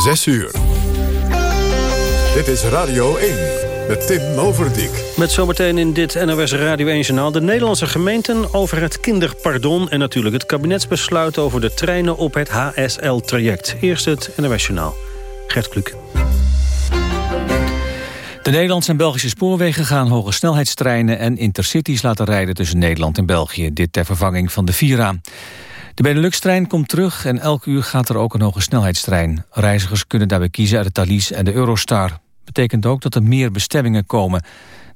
6 uur. Dit is Radio 1 met Tim Overdijk. Met zometeen in dit NOS Radio 1-journaal... de Nederlandse gemeenten over het kinderpardon... en natuurlijk het kabinetsbesluit over de treinen op het HSL-traject. Eerst het NOS-journaal. Gert Kluk. De Nederlandse en Belgische spoorwegen gaan hoge snelheidstreinen en intercities laten rijden tussen Nederland en België. Dit ter vervanging van de Vira. De Benelux-trein komt terug en elk uur gaat er ook een hoge snelheidstrein. Reizigers kunnen daarbij kiezen uit de Thalys en de Eurostar. Betekent ook dat er meer bestemmingen komen.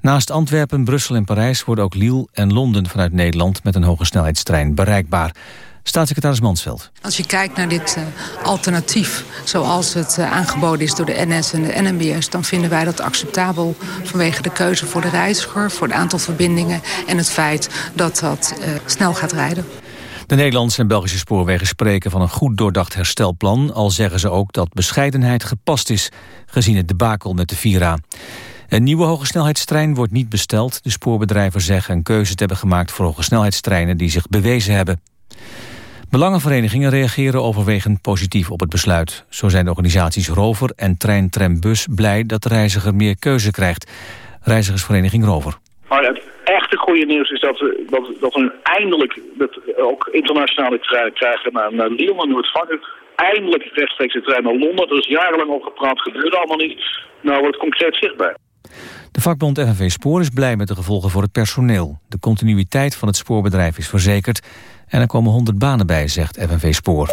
Naast Antwerpen, Brussel en Parijs worden ook Lille en Londen vanuit Nederland met een hoge snelheidstrein bereikbaar. Staatssecretaris Mansveld. Als je kijkt naar dit uh, alternatief, zoals het uh, aangeboden is door de NS en de NMBS... dan vinden wij dat acceptabel vanwege de keuze voor de reiziger... voor het aantal verbindingen en het feit dat dat uh, snel gaat rijden. De Nederlandse en Belgische spoorwegen spreken van een goed doordacht herstelplan... al zeggen ze ook dat bescheidenheid gepast is, gezien het debakel met de Vira. Een nieuwe hogesnelheidstrein wordt niet besteld. De spoorbedrijven zeggen een keuze te hebben gemaakt voor hogesnelheidstreinen die zich bewezen hebben. Belangenverenigingen reageren overwegend positief op het besluit. Zo zijn de organisaties Rover en Trein Tram Bus blij dat de reiziger meer keuze krijgt. Reizigersvereniging Rover. Echte goede nieuws is dat we, dat, dat we eindelijk dat ook internationale treinen krijgen naar, naar Lille en Noord-Frankrijk. Eindelijk rechtstreeks de trein naar Londen. Er is jarenlang over gepraat, gebeurde allemaal niet. Nou wordt concreet zichtbaar. De vakbond FNV Spoor is blij met de gevolgen voor het personeel. De continuïteit van het spoorbedrijf is verzekerd en er komen 100 banen bij, zegt FNV Spoor.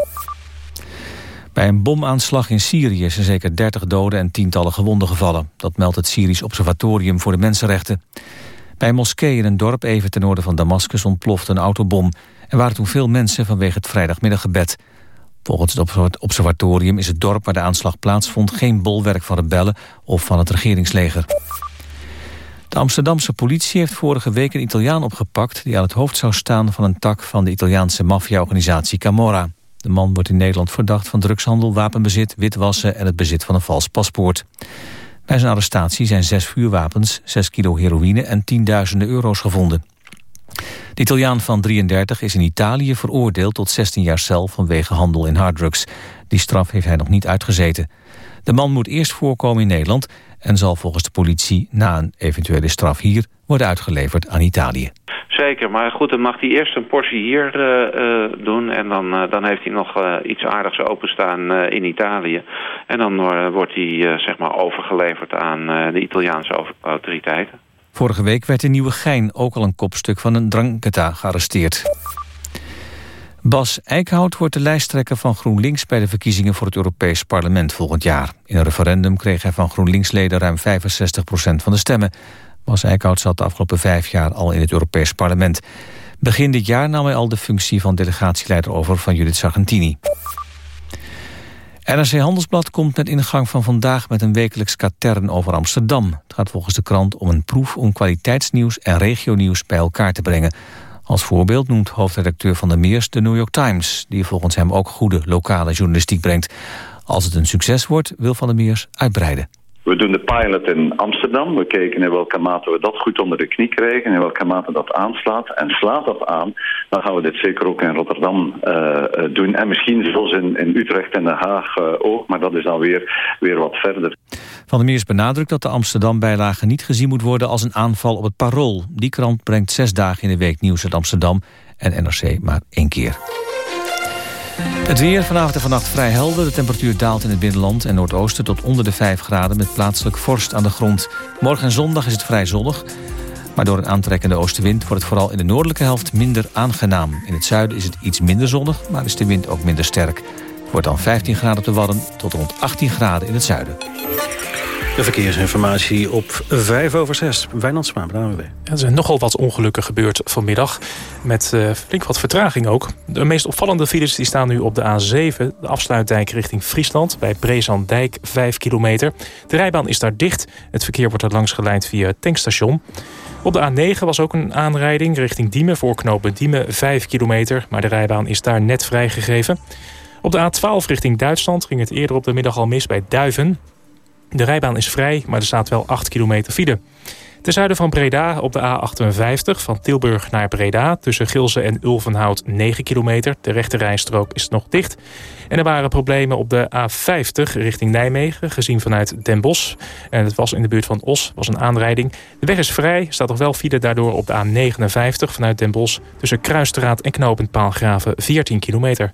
Bij een bomaanslag in Syrië zijn zeker 30 doden en tientallen gewonden gevallen. Dat meldt het Syrisch Observatorium voor de Mensenrechten. Bij een moskee in een dorp even ten noorden van Damascus ontplofte een autobom. Er waren toen veel mensen vanwege het vrijdagmiddaggebed. Volgens het observatorium is het dorp waar de aanslag plaatsvond... geen bolwerk van rebellen of van het regeringsleger. De Amsterdamse politie heeft vorige week een Italiaan opgepakt... die aan het hoofd zou staan van een tak van de Italiaanse maffiaorganisatie Camorra. De man wordt in Nederland verdacht van drugshandel, wapenbezit, witwassen... en het bezit van een vals paspoort. Bij zijn arrestatie zijn zes vuurwapens, zes kilo heroïne en tienduizenden euro's gevonden. De Italiaan van 33 is in Italië veroordeeld tot 16 jaar cel vanwege handel in harddrugs. Die straf heeft hij nog niet uitgezeten. De man moet eerst voorkomen in Nederland en zal volgens de politie na een eventuele straf hier worden uitgeleverd aan Italië. Zeker, maar goed, dan mag hij eerst een portie hier uh, uh, doen en dan, uh, dan heeft hij nog iets aardigs openstaan in Italië. En dan wordt hij zeg maar overgeleverd aan de Italiaanse autoriteiten. Vorige week werd in Nieuwegein ook al een kopstuk van een dranketa gearresteerd. Bas Eickhout wordt de lijsttrekker van GroenLinks... bij de verkiezingen voor het Europees Parlement volgend jaar. In een referendum kreeg hij van GroenLinks-leden ruim 65% van de stemmen. Bas Eickhout zat de afgelopen vijf jaar al in het Europees Parlement. Begin dit jaar nam hij al de functie van delegatieleider over van Judith Sargentini. NRC Handelsblad komt met ingang van vandaag met een wekelijks katern over Amsterdam. Het gaat volgens de krant om een proef om kwaliteitsnieuws en regionieuws bij elkaar te brengen. Als voorbeeld noemt hoofdredacteur van de Meers de New York Times... die volgens hem ook goede lokale journalistiek brengt. Als het een succes wordt, wil Van der Meers uitbreiden. We doen de pilot in Amsterdam. We kijken in welke mate we dat goed onder de knie krijgen. In welke mate dat aanslaat. En slaat dat aan, dan gaan we dit zeker ook in Rotterdam uh, doen. En misschien zelfs in, in Utrecht en Den Haag uh, ook. Maar dat is dan weer, weer wat verder. Van der Meers benadrukt dat de Amsterdam-bijlage niet gezien moet worden als een aanval op het parool. Die krant brengt zes dagen in de week nieuws uit Amsterdam en NRC maar één keer. Het weer vanavond en vannacht vrij helder. De temperatuur daalt in het binnenland en noordoosten tot onder de 5 graden... met plaatselijk vorst aan de grond. Morgen en zondag is het vrij zonnig. Maar door een aantrekkende oostenwind wordt het vooral in de noordelijke helft minder aangenaam. In het zuiden is het iets minder zonnig, maar is de wind ook minder sterk. Het wordt dan 15 graden op de Wadden tot rond 18 graden in het zuiden. De verkeersinformatie op 5 over 6. Wijnand Smaan, ANWB. Er zijn nogal wat ongelukken gebeurd vanmiddag. Met uh, flink wat vertraging ook. De meest opvallende files die staan nu op de A7. De afsluitdijk richting Friesland. Bij Brezandijk 5 kilometer. De rijbaan is daar dicht. Het verkeer wordt er langs geleid via het tankstation. Op de A9 was ook een aanrijding richting Diemen. Voor knopen Diemen 5 kilometer. Maar de rijbaan is daar net vrijgegeven. Op de A12 richting Duitsland ging het eerder op de middag al mis bij Duiven. De rijbaan is vrij, maar er staat wel 8 kilometer file. Ten zuiden van Breda op de A58 van Tilburg naar Breda... tussen Gilze en Ulvenhout 9 kilometer. De rechte rijstrook is nog dicht. En er waren problemen op de A50 richting Nijmegen... gezien vanuit Den Bosch. En het was in de buurt van Os, was een aanrijding. De weg is vrij, staat nog wel file daardoor op de A59 vanuit Den Bosch... tussen Kruisstraat en Knopend Paalgraven 14 kilometer.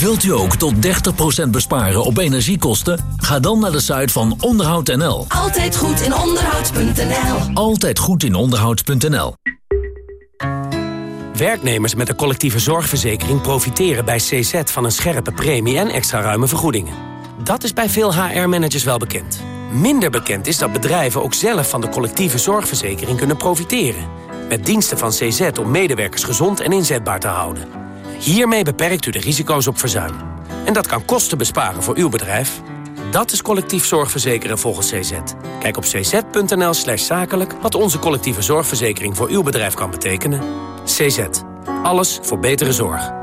Wilt u ook tot 30% besparen op energiekosten? Ga dan naar de site van onderhoud.nl. Altijd goed in onderhoud.nl. Altijd goed in onderhoud.nl. Werknemers met een collectieve zorgverzekering profiteren bij CZ van een scherpe premie en extra ruime vergoedingen. Dat is bij veel HR-managers wel bekend. Minder bekend is dat bedrijven ook zelf van de collectieve zorgverzekering kunnen profiteren. Met diensten van CZ om medewerkers gezond en inzetbaar te houden. Hiermee beperkt u de risico's op verzuim. En dat kan kosten besparen voor uw bedrijf. Dat is collectief zorgverzekeren volgens CZ. Kijk op cz.nl slash zakelijk wat onze collectieve zorgverzekering voor uw bedrijf kan betekenen. CZ. Alles voor betere zorg.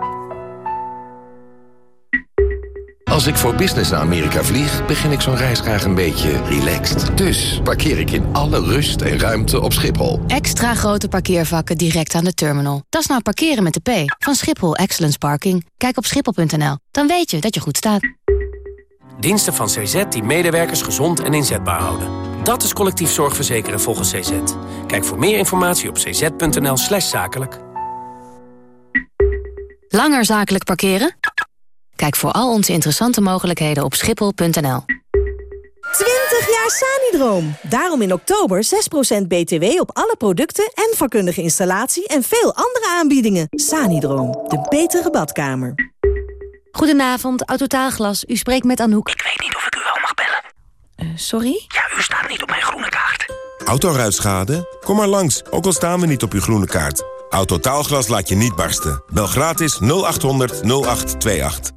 Als ik voor business naar Amerika vlieg, begin ik zo'n reis graag een beetje relaxed. Dus parkeer ik in alle rust en ruimte op Schiphol. Extra grote parkeervakken direct aan de terminal. Dat is nou parkeren met de P van Schiphol Excellence Parking. Kijk op schiphol.nl, dan weet je dat je goed staat. Diensten van CZ die medewerkers gezond en inzetbaar houden. Dat is collectief zorgverzekeren volgens CZ. Kijk voor meer informatie op cz.nl slash zakelijk. Langer zakelijk parkeren? Kijk voor al onze interessante mogelijkheden op schiphol.nl. 20 jaar Sanidroom. Daarom in oktober 6% BTW op alle producten en vakkundige installatie en veel andere aanbiedingen. Sanidroom, de betere badkamer. Goedenavond, Autotaalglas. U spreekt met Anouk. Ik weet niet of ik u wel mag bellen. Uh, sorry? Ja, u staat niet op mijn groene kaart. Autoruitschade? Kom maar langs, ook al staan we niet op uw groene kaart. Autotaalglas laat je niet barsten. Bel gratis 0800 0828.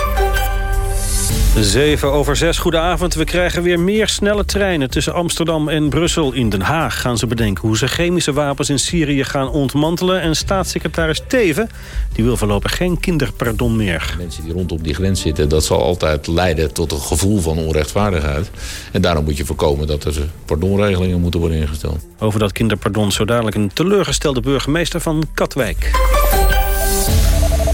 7 over 6, goedenavond. We krijgen weer meer snelle treinen tussen Amsterdam en Brussel. In Den Haag gaan ze bedenken hoe ze chemische wapens in Syrië gaan ontmantelen. En staatssecretaris Teven die wil voorlopig geen kinderpardon meer. Mensen die rondom die grens zitten, dat zal altijd leiden tot een gevoel van onrechtvaardigheid. En daarom moet je voorkomen dat er pardonregelingen moeten worden ingesteld. Over dat kinderpardon zo dadelijk een teleurgestelde burgemeester van Katwijk.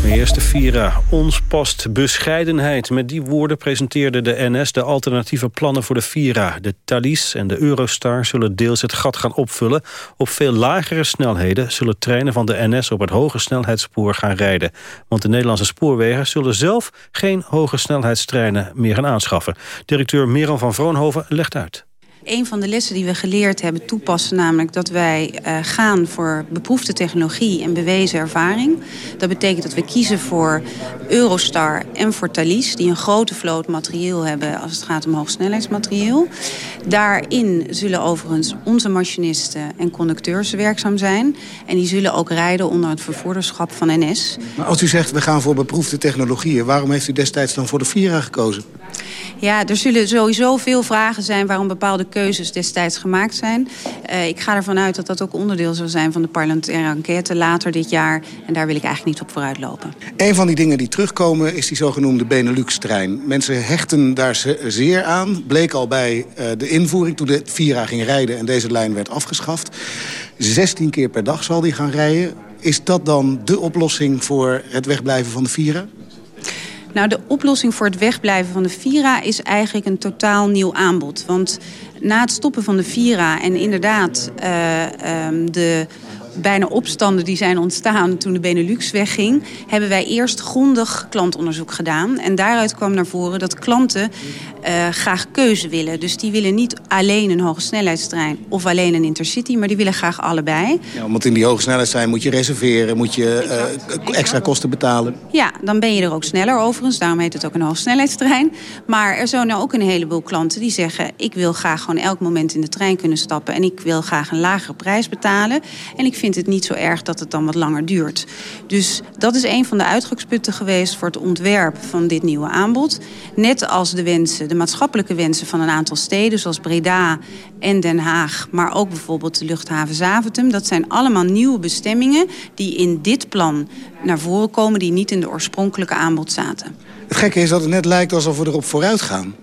Eerste Vira, ons past bescheidenheid. Met die woorden presenteerde de NS de alternatieve plannen voor de Vira. De Thalys en de Eurostar zullen deels het gat gaan opvullen. Op veel lagere snelheden zullen treinen van de NS op het hoge snelheidsspoor gaan rijden. Want de Nederlandse spoorwegen zullen zelf geen hoge snelheidstreinen meer gaan aanschaffen. Directeur Merel van Vroonhoven legt uit een van de lessen die we geleerd hebben toepassen... namelijk dat wij uh, gaan voor beproefde technologie en bewezen ervaring. Dat betekent dat we kiezen voor Eurostar en voor Thalys... die een grote vloot materieel hebben als het gaat om hoogsnelheidsmaterieel. Daarin zullen overigens onze machinisten en conducteurs werkzaam zijn. En die zullen ook rijden onder het vervoerderschap van NS. Maar als u zegt we gaan voor beproefde technologieën... waarom heeft u destijds dan voor de Vira gekozen? Ja, er zullen sowieso veel vragen zijn waarom bepaalde keuzes destijds gemaakt zijn. Uh, ik ga ervan uit dat dat ook onderdeel zal zijn van de parlementaire enquête later dit jaar. En daar wil ik eigenlijk niet op vooruit lopen. Een van die dingen die terugkomen is die zogenoemde Benelux-trein. Mensen hechten daar zeer aan. Bleek al bij uh, de invoering toen de Vira ging rijden en deze lijn werd afgeschaft. 16 keer per dag zal die gaan rijden. Is dat dan de oplossing voor het wegblijven van de Vira? Nou, de oplossing voor het wegblijven van de Vira is eigenlijk een totaal nieuw aanbod. Want na het stoppen van de Vira en inderdaad uh, um, de bijna opstanden die zijn ontstaan toen de Benelux wegging... hebben wij eerst grondig klantonderzoek gedaan. En daaruit kwam naar voren dat klanten uh, graag keuze willen. Dus die willen niet alleen een hoge snelheidstrein of alleen een intercity... maar die willen graag allebei. Ja, want in die hoge snelheidstrein moet je reserveren, moet je uh, extra kosten betalen. Ja, dan ben je er ook sneller overigens. Daarom heet het ook een hoge snelheidstrein. Maar er zijn nou ook een heleboel klanten die zeggen... ik wil graag gewoon elk moment in de trein kunnen stappen... en ik wil graag een lagere prijs betalen. En ik vind het niet zo erg dat het dan wat langer duurt. Dus dat is een van de uitgangspunten geweest... voor het ontwerp van dit nieuwe aanbod. Net als de wensen, de maatschappelijke wensen van een aantal steden... zoals Breda en Den Haag, maar ook bijvoorbeeld de luchthaven Zaventem. Dat zijn allemaal nieuwe bestemmingen die in dit plan naar voren komen... die niet in de oorspronkelijke aanbod zaten. Het gekke is dat het net lijkt alsof we erop vooruit gaan.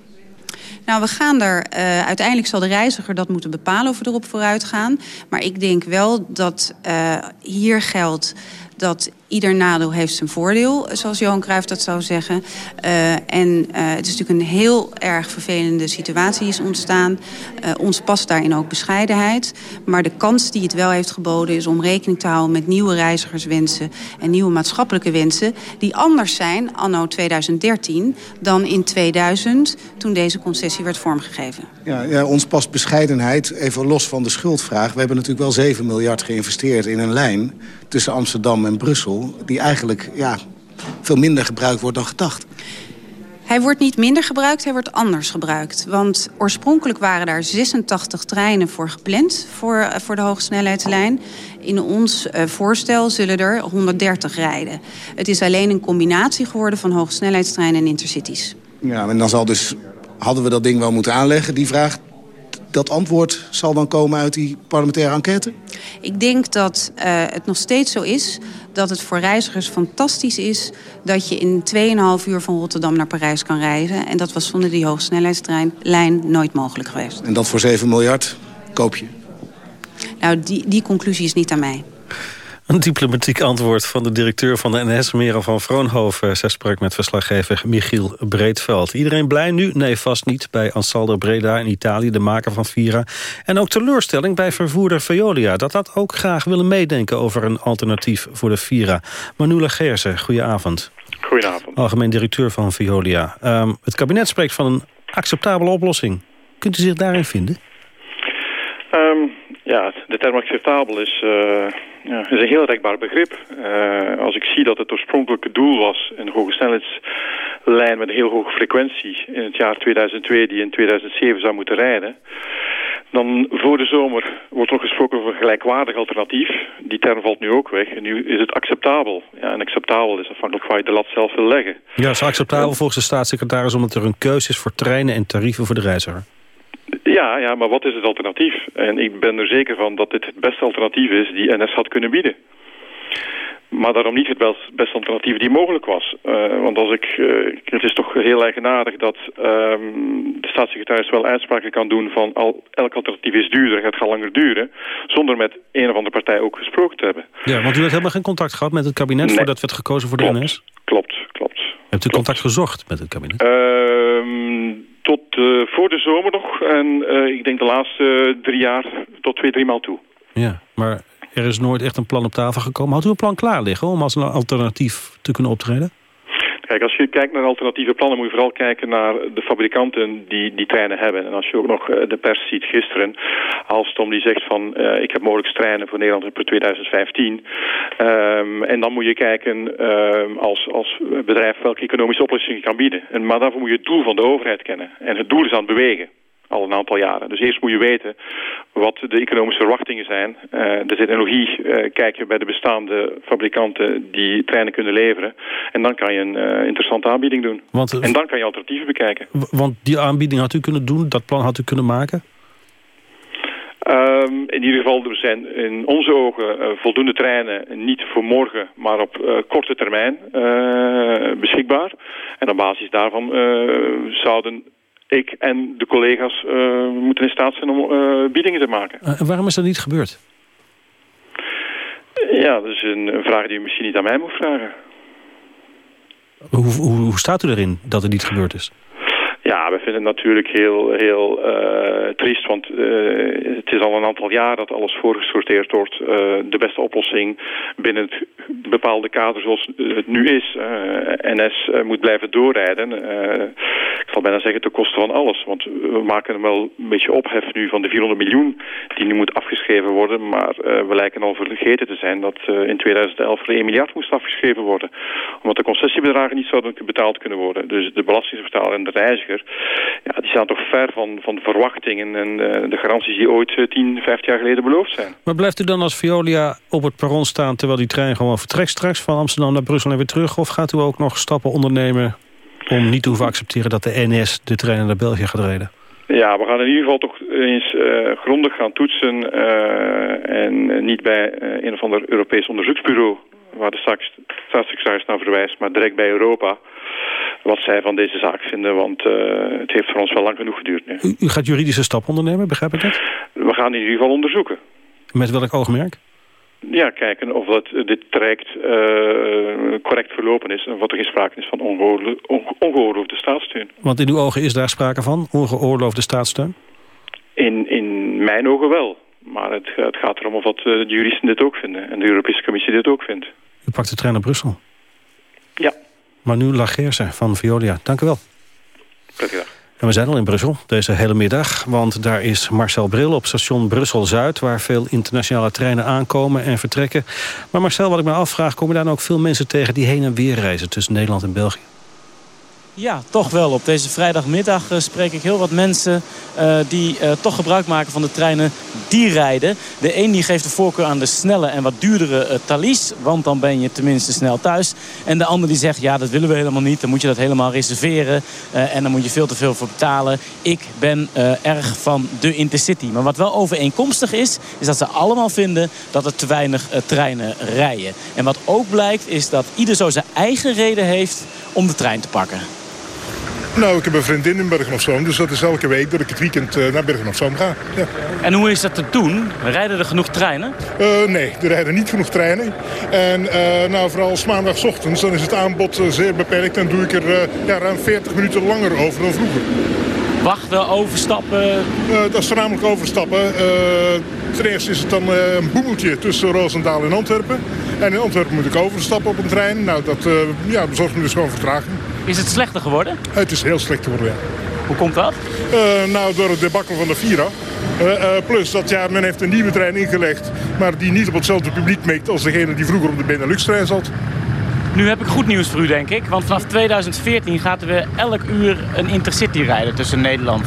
Nou, we gaan er... Uh, uiteindelijk zal de reiziger dat moeten bepalen of we erop vooruit gaan. Maar ik denk wel dat uh, hier geldt dat ieder nadeel heeft zijn voordeel, zoals Johan Cruijff dat zou zeggen. Uh, en uh, het is natuurlijk een heel erg vervelende situatie is ontstaan. Uh, ons past daarin ook bescheidenheid. Maar de kans die het wel heeft geboden is om rekening te houden met nieuwe reizigerswensen en nieuwe maatschappelijke wensen die anders zijn anno 2013 dan in 2000 toen deze concessie werd vormgegeven. Ja, ja, ons past bescheidenheid, even los van de schuldvraag. We hebben natuurlijk wel 7 miljard geïnvesteerd in een lijn tussen Amsterdam en Brussel... die eigenlijk ja, veel minder gebruikt wordt dan gedacht. Hij wordt niet minder gebruikt, hij wordt anders gebruikt. Want oorspronkelijk waren daar 86 treinen voor gepland voor, eh, voor de hogesnelheidslijn. In ons uh, voorstel zullen er 130 rijden. Het is alleen een combinatie geworden van hogesnelheidstreinen en intercities. Ja, en dan zal dus, hadden we dat ding wel moeten aanleggen, die vraag dat antwoord zal dan komen uit die parlementaire enquête? Ik denk dat uh, het nog steeds zo is dat het voor reizigers fantastisch is... dat je in 2,5 uur van Rotterdam naar Parijs kan reizen. En dat was zonder die hogesnelheidstrein nooit mogelijk geweest. En dat voor 7 miljard koop je? Nou, die, die conclusie is niet aan mij. Een diplomatiek antwoord van de directeur van de NS, Merel van Vroonhoven. Zij sprak met verslaggever Michiel Breedveld. Iedereen blij nu? Nee, vast niet. Bij Ansaldo Breda in Italië, de maker van Vira. En ook teleurstelling bij vervoerder Veolia. Dat had ook graag willen meedenken over een alternatief voor de Vira. Manula Geerse, goedenavond. Goedenavond. Algemeen directeur van Veolia. Um, het kabinet spreekt van een acceptabele oplossing. Kunt u zich daarin vinden? Um, ja, de term acceptabel is, uh, ja, is een heel rekbaar begrip. Uh, als ik zie dat het oorspronkelijke doel was... een hoge snelheidslijn met een heel hoge frequentie... in het jaar 2002 die in 2007 zou moeten rijden... dan voor de zomer wordt nog gesproken over een gelijkwaardig alternatief. Die term valt nu ook weg. En nu is het acceptabel. Ja, en acceptabel is afhankelijk waar je de lat zelf wil leggen. Ja, is acceptabel volgens de staatssecretaris... omdat er een keuze is voor treinen en tarieven voor de reiziger? Ja, ja, maar wat is het alternatief? En ik ben er zeker van dat dit het beste alternatief is die NS had kunnen bieden. Maar daarom niet het beste alternatief die mogelijk was. Uh, want als ik, uh, het is toch heel eigenaardig dat um, de staatssecretaris wel uitspraken kan doen van al, elk alternatief is duurder, het gaat langer duren, zonder met een of andere partij ook gesproken te hebben. Ja, want u heeft helemaal geen contact gehad met het kabinet nee. voordat werd gekozen voor de klopt, NS? Klopt, klopt. Hebt u klopt. contact gezocht met het kabinet? Uh, tot uh, voor de zomer nog. En uh, ik denk de laatste drie jaar tot twee, drie maal toe. Ja, maar er is nooit echt een plan op tafel gekomen. Had u een plan klaar liggen om als een alternatief te kunnen optreden? Als je kijkt naar alternatieve plannen... moet je vooral kijken naar de fabrikanten die die treinen hebben. En als je ook nog de pers ziet gisteren... Alstom die zegt van... Uh, ik heb mogelijk treinen voor Nederland per 2015. Um, en dan moet je kijken um, als, als bedrijf... welke economische oplossing je kan bieden. En, maar daarvoor moet je het doel van de overheid kennen. En het doel is aan het bewegen al een aantal jaren. Dus eerst moet je weten wat de economische verwachtingen zijn. Uh, de technologie uh, kijk je bij de bestaande fabrikanten die treinen kunnen leveren. En dan kan je een uh, interessante aanbieding doen. Want, en dan kan je alternatieven bekijken. Want die aanbieding had u kunnen doen, dat plan had u kunnen maken? Um, in ieder geval, er zijn in onze ogen uh, voldoende treinen niet voor morgen, maar op uh, korte termijn uh, beschikbaar. En op basis daarvan zouden ik en de collega's uh, moeten in staat zijn om uh, biedingen te maken. Uh, waarom is dat niet gebeurd? Ja, dat is een, een, vraag die u misschien niet aan mij moet vragen. Hoe, hoe, hoe staat u erin dat het niet gebeurd is? Ja, we vinden het natuurlijk heel, heel uh, triest, want uh, het is al een aantal jaar dat alles voorgesorteerd wordt. Uh, de beste oplossing binnen het bepaalde kader zoals het nu is. NS moet blijven doorrijden. ik zal bijna zeggen ten koste van alles, want we maken wel een beetje ophef nu van de 400 miljoen die nu moet afgeschreven worden. Maar we lijken al vergeten te zijn dat in 2011 er 1 miljard moest afgeschreven worden. Omdat de concessiebedragen niet zouden betaald kunnen worden. Dus de belastingbetaler en de reiziger ja, die staan toch ver van, van de verwachtingen en uh, de garanties die ooit uh, 10, 15 jaar geleden beloofd zijn. Maar blijft u dan als Violia op het perron staan terwijl die trein gewoon vertrekt straks van Amsterdam naar Brussel en weer terug? Of gaat u ook nog stappen ondernemen om niet te hoeven accepteren dat de NS de trein naar België gaat rijden? Ja, we gaan in ieder geval toch eens uh, grondig gaan toetsen uh, en niet bij uh, een of ander Europees onderzoeksbureau waar de staatssecretaris naar verwijst, maar direct bij Europa wat zij van deze zaak vinden. Want uh, het heeft voor ons wel lang genoeg geduurd nu. U, u gaat juridische stap ondernemen, begrijp ik dat? We gaan in ieder geval onderzoeken. Met welk oogmerk? Ja, kijken of dat, dit traject uh, correct verlopen is... en wat er geen sprake is van ongeoorloofde staatssteun. Want in uw ogen is daar sprake van, ongeoorloofde staatssteun? In, in mijn ogen wel. Maar het, het gaat erom of dat de juristen dit ook vinden... en de Europese Commissie dit ook vindt. U pakt de trein naar Brussel? Ja. Manu Lageerse van Violia. Dank u wel. Prettige En we zijn al in Brussel deze hele middag, want daar is Marcel Bril op station Brussel-Zuid... waar veel internationale treinen aankomen en vertrekken. Maar Marcel, wat ik me afvraag, komen daar ook veel mensen tegen... die heen en weer reizen tussen Nederland en België? Ja, toch wel. Op deze vrijdagmiddag uh, spreek ik heel wat mensen uh, die uh, toch gebruik maken van de treinen die rijden. De een die geeft de voorkeur aan de snelle en wat duurdere Thalys, want dan ben je tenminste snel thuis. En de ander die zegt, ja dat willen we helemaal niet, dan moet je dat helemaal reserveren en dan moet je veel te veel voor betalen. Ik ben erg van de Intercity. Maar wat wel overeenkomstig is, is dat ze allemaal vinden dat er te weinig treinen rijden. En wat ook blijkt is dat ieder zo zijn eigen reden heeft om de trein te pakken. Nou, ik heb een vriendin in Bergen op Zoom. Dus dat is elke week dat ik het weekend uh, naar Bergen op Zoom ga. Ja. En hoe is dat te doen? Rijden er genoeg treinen? Uh, nee, er rijden niet genoeg treinen. En uh, nou, vooral maandagochtends dan is het aanbod zeer beperkt. En doe ik er ja, ruim 40 minuten langer over dan vroeger. Wachten, overstappen? dat is voornamelijk overstappen. ten eerste is het dan een boemeltje tussen Roosendaal en Antwerpen. En in Antwerpen moet ik overstappen op een trein. Nou, dat ja, bezorgt me dus gewoon vertraging. Is het slechter geworden? Het is heel slecht geworden, ja. Hoe komt dat? Uh, nou, door het debakkel van de Vira. Uh, uh, plus dat ja, men heeft een nieuwe trein ingelegd... maar die niet op hetzelfde publiek meekt als degene die vroeger op de Benelux-trein zat. Nu heb ik goed nieuws voor u, denk ik. Want vanaf 2014 gaat er weer elk uur een intercity rijden tussen Nederland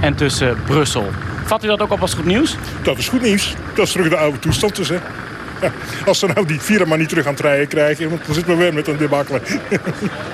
en tussen Brussel. Vat u dat ook op als goed nieuws? Dat is goed nieuws. Dat is terug de oude toestand dus, hè. als ze nou die vier maar niet terug aan het rijden krijgen, want dan zitten we weer met een debakkelen.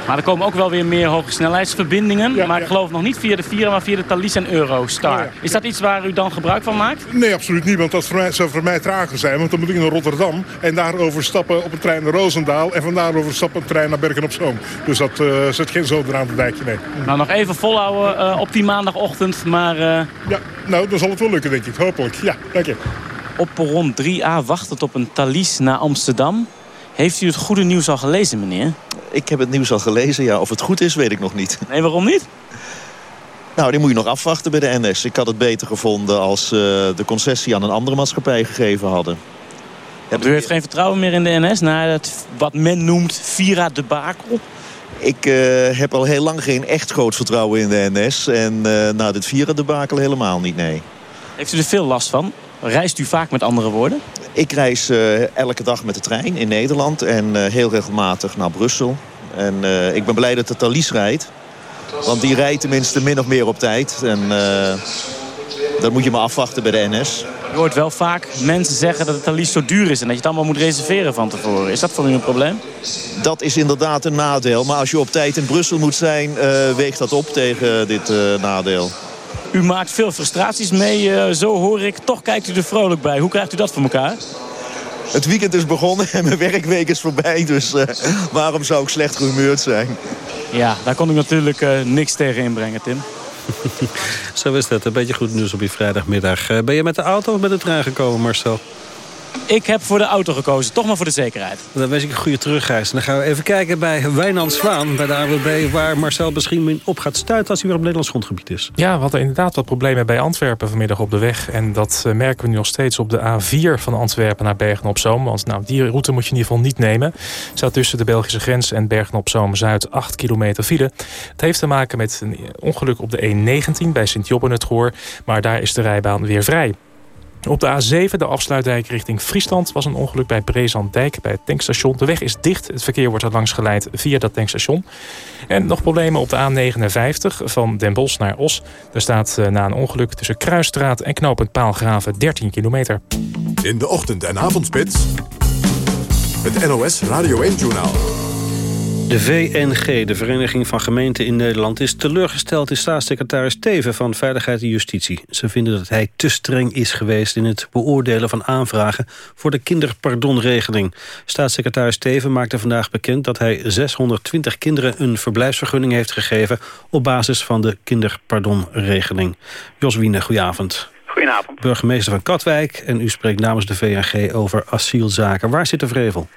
Maar er komen ook wel weer meer hoge snelheidsverbindingen. Ja, maar ik geloof nog niet via de Vira, maar via de Thalys en Eurostar. Oh. Is dat iets waar u dan gebruik van maakt? Nee, absoluut niet, want dat voor mij, zou voor mij trager zijn. Want dan moet ik naar Rotterdam en daar overstappen op een trein naar Roosendaal... en vandaar overstappen op een trein naar Bergen-op-Zoom. Dus dat uh, zit geen zoden aan het dijkje, nee. Nou, nog even volhouden uh, op die maandagochtend, maar... Uh... Ja, nou, dan zal het wel lukken, denk ik. Hopelijk. Ja, dank je op perron 3A wachtend op een Thalys naar Amsterdam. Heeft u het goede nieuws al gelezen, meneer? Ik heb het nieuws al gelezen, ja. Of het goed is, weet ik nog niet. Nee, waarom niet? Nou, die moet je nog afwachten bij de NS. Ik had het beter gevonden als uh, de concessie aan een andere maatschappij gegeven hadden. u heeft geen vertrouwen meer in de NS na het, wat men noemt Vira debakel? Ik uh, heb al heel lang geen echt groot vertrouwen in de NS. En uh, na dit Vira debakel helemaal niet, nee. Heeft u er veel last van? Reist u vaak met andere woorden? Ik reis uh, elke dag met de trein in Nederland en uh, heel regelmatig naar Brussel. En uh, ik ben blij dat de Thalys rijdt. Want die rijdt tenminste min of meer op tijd. En dat moet je maar afwachten bij de NS. Je hoort wel vaak mensen zeggen dat het Thalys zo duur is... en dat je het allemaal moet reserveren van tevoren. Is dat voor u een probleem? Dat is inderdaad een nadeel. Maar als je op tijd in Brussel moet zijn, weegt dat op tegen dit nadeel. U maakt veel frustraties mee, uh, zo hoor ik. Toch kijkt u er vrolijk bij. Hoe krijgt u dat voor elkaar? Het weekend is begonnen en mijn werkweek is voorbij. Dus uh, waarom zou ik slecht gehumeurd zijn? Ja, daar kon ik natuurlijk uh, niks tegen inbrengen, Tim. Zo is dat. Een beetje goed nieuws op je vrijdagmiddag. ben je met de auto of met de trein gekomen, Marcel? Ik heb voor de auto gekozen, toch maar voor de zekerheid. Dan wens ik een goede terugreis. Dan gaan we even kijken bij Wijnand Zwaan, bij de AWB... waar Marcel misschien op gaat stuiten als hij weer op Nederlands grondgebied is. Ja, we hadden inderdaad wat problemen bij Antwerpen vanmiddag op de weg. En dat eh, merken we nu nog steeds op de A4 van Antwerpen naar Bergen-op-Zoom. Want nou, die route moet je in ieder geval niet nemen. Staat tussen de Belgische grens en Bergen-op-Zoom-Zuid 8 kilometer file. Het heeft te maken met een ongeluk op de E19 bij Sint-Job het Goor. Maar daar is de rijbaan weer vrij. Op de A7, de afsluitdijk richting Friesland... was een ongeluk bij Brezandijk bij het tankstation. De weg is dicht. Het verkeer wordt er langs geleid via dat tankstation. En nog problemen op de A59 van Den Bosch naar Os. Er staat eh, na een ongeluk tussen Kruisstraat en knooppunt Paalgraven 13 kilometer. In de ochtend- en avondspits... het NOS Radio 1-journaal. De VNG, de Vereniging van Gemeenten in Nederland... is teleurgesteld in staatssecretaris Teven van Veiligheid en Justitie. Ze vinden dat hij te streng is geweest in het beoordelen van aanvragen... voor de kinderpardonregeling. Staatssecretaris Teven maakte vandaag bekend... dat hij 620 kinderen een verblijfsvergunning heeft gegeven... op basis van de kinderpardonregeling. Jos Wiene, goedenavond. Goedenavond. Burgemeester van Katwijk en u spreekt namens de VNG over asielzaken. Waar zit de vrevel?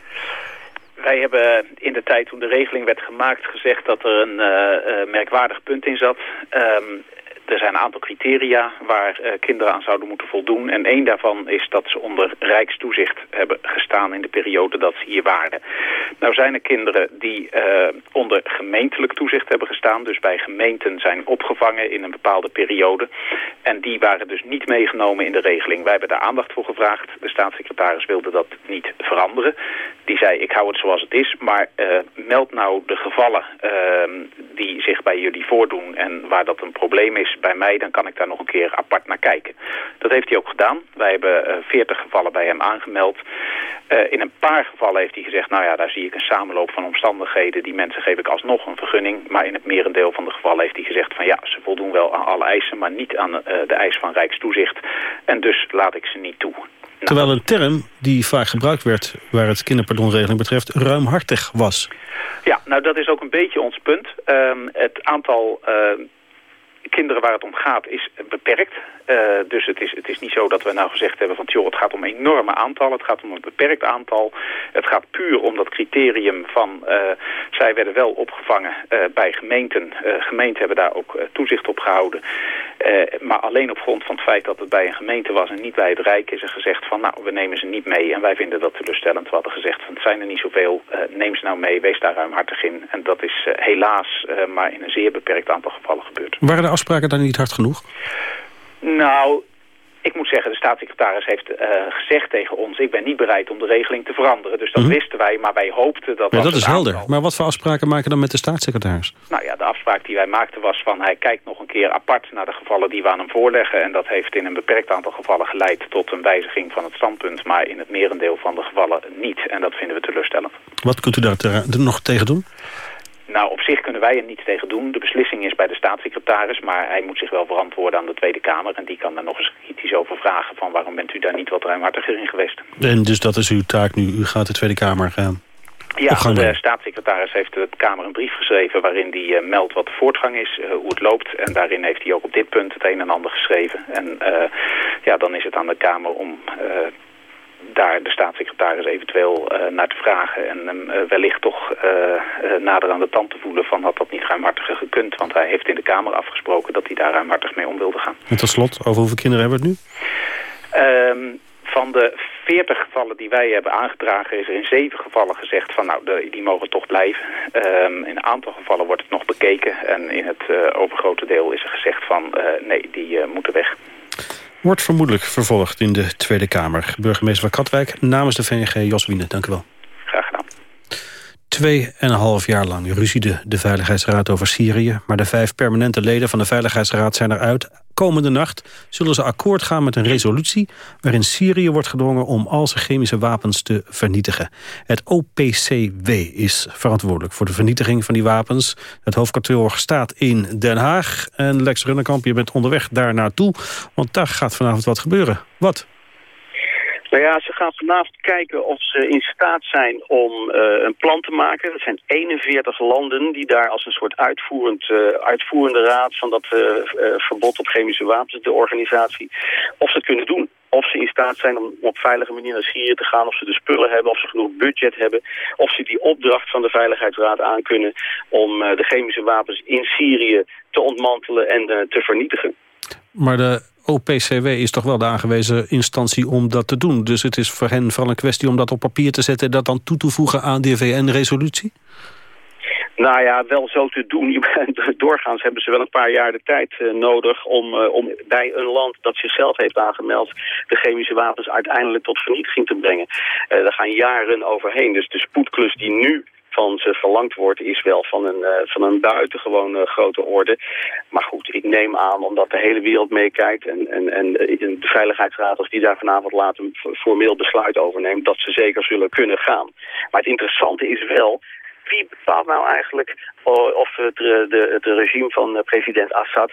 Wij hebben in de tijd toen de regeling werd gemaakt gezegd dat er een uh, uh, merkwaardig punt in zat. Um, er zijn een aantal criteria waar uh, kinderen aan zouden moeten voldoen. En één daarvan is dat ze onder rijkstoezicht hebben gestaan in de periode dat ze hier waren. Nou zijn er kinderen die uh, onder gemeentelijk toezicht hebben gestaan. Dus bij gemeenten zijn opgevangen in een bepaalde periode. En die waren dus niet meegenomen in de regeling. Wij hebben daar aandacht voor gevraagd. De staatssecretaris wilde dat niet veranderen. Die zei ik hou het zoals het is. Maar uh, meld nou de gevallen die zich bij jullie voordoen en waar dat een probleem is bij mij, dan kan ik daar nog een keer apart naar kijken. Dat heeft hij ook gedaan. Wij hebben uh, 40 gevallen bij hem aangemeld. Uh, in een paar gevallen heeft hij gezegd, nou ja, daar zie ik een samenloop van omstandigheden. Die mensen geef ik alsnog een vergunning. Maar in het merendeel van de gevallen heeft hij gezegd van ja, ze voldoen wel aan alle eisen, maar niet aan uh, de eis van Rijkstoezicht. En dus laat ik ze niet toe. Nou, Terwijl een term die vaak gebruikt werd waar het kinderpardonregeling betreft ruimhartig was. Ja, nou dat is ook een beetje ons punt. Uh, het aantal uh, kinderen waar het om gaat is beperkt. Uh, dus het is, het is niet zo dat we nou gezegd hebben van... joh, het gaat om enorme aantallen, het gaat om een beperkt aantal. Het gaat puur om dat criterium van... Uh, zij werden wel opgevangen uh, bij gemeenten. gemeenten hebben daar ook toezicht op gehouden. maar alleen op grond van het feit dat het bij een gemeente was... en niet bij het Rijk is er gezegd van... nou, we nemen ze niet mee en wij vinden dat teleurstellend. We hadden gezegd van, het zijn er niet zoveel, neem ze nou mee, wees daar ruimhartig in. En dat is helaas maar in een zeer beperkt aantal gevallen gebeurd. Afspraken dan niet hard genoeg? Nou, ik moet zeggen, de staatssecretaris heeft uh, gezegd tegen ons... ik ben niet bereid om de regeling te veranderen. Dus dat mm -hmm. wisten wij, maar wij hoopten dat... Ja, dat is helder. Aantal... Maar wat voor afspraken maken dan met de staatssecretaris? Nou ja, de afspraak die wij maakten was van... hij kijkt nog een keer apart naar de gevallen die we aan hem voorleggen. En dat heeft in een beperkt aantal gevallen geleid... tot een wijziging van het standpunt. Maar in het merendeel van de gevallen niet. En dat vinden we teleurstellend. Wat kunt u daar nog tegen doen? Nou, op zich kunnen wij er niets tegen doen. De beslissing is bij de staatssecretaris, maar hij moet zich wel verantwoorden aan de Tweede Kamer. En die kan daar nog eens kritisch over vragen van waarom bent u daar niet wat ruimhartiger in geweest. En dus dat is uw taak nu, u gaat de Tweede Kamer gaan. Ja, de staatssecretaris heeft de Kamer een brief geschreven waarin hij uh, meldt wat de voortgang is, uh, hoe het loopt. En daarin heeft hij ook op dit punt het een en ander geschreven. En uh, ja, dan is het aan de Kamer om daar de staatssecretaris eventueel uh, naar te vragen en hem uh, wellicht toch uh, nader aan de tand te voelen van had dat niet ruimhartiger gekund. Want hij heeft in de Kamer afgesproken dat hij daar ruimhartig mee om wilde gaan. En tot slot, over hoeveel kinderen hebben we het nu? Um, van de 40 gevallen die wij hebben aangedragen is er in zeven gevallen gezegd van nou de, die mogen toch blijven. Um, in een aantal gevallen wordt het nog bekeken en in het overgrote deel is er gezegd van nee die moeten weg wordt vermoedelijk vervolgd in de Tweede Kamer. Burgemeester van Katwijk namens de VNG Jos Wiene, dank u wel. Graag gedaan. Twee en een half jaar lang ruziede de Veiligheidsraad over Syrië... maar de vijf permanente leden van de Veiligheidsraad zijn eruit. Komende nacht zullen ze akkoord gaan met een resolutie... waarin Syrië wordt gedwongen om al zijn chemische wapens te vernietigen. Het OPCW is verantwoordelijk voor de vernietiging van die wapens. Het hoofdkantoor staat in Den Haag. En Lex Runnekamp, je bent onderweg daar naartoe. Want daar gaat vanavond wat gebeuren. Wat? Nou ja, ze gaan vanavond kijken of ze in staat zijn om uh, een plan te maken. Er zijn 41 landen die daar als een soort uitvoerend, uh, uitvoerende raad van dat uh, verbod op chemische wapens, de organisatie, of ze kunnen doen. of ze in staat zijn om op veilige manier naar Syrië te gaan, of ze de spullen hebben, of ze genoeg budget hebben, of ze die opdracht van de Veiligheidsraad aankunnen om de chemische wapens in Syrië te ontmantelen en te vernietigen. Maar de OPCW is toch wel de aangewezen instantie om dat te doen. Dus het is voor hen vooral een kwestie om dat op papier te zetten... en dat dan toe te voegen aan de VN-resolutie? Nou ja, wel zo te doen. Doorgaans hebben ze wel een paar jaar de tijd uh, nodig om, uh, om bij een land dat zichzelf heeft aangemeld de chemische wapens uiteindelijk tot vernietiging te brengen. Uh, daar gaan jaren overheen. Dus de spoedklus die nu van ze verlangd wordt, is wel van een, uh, van een buitengewoon uh, grote orde. Maar goed, ik neem aan, omdat de hele wereld meekijkt en, en, en de Veiligheidsraad, als die daar vanavond later een formeel besluit over neemt, dat ze zeker zullen kunnen gaan. Maar het interessante is wel, wie bepaalt nou eigenlijk of het, de, het regime van president Assad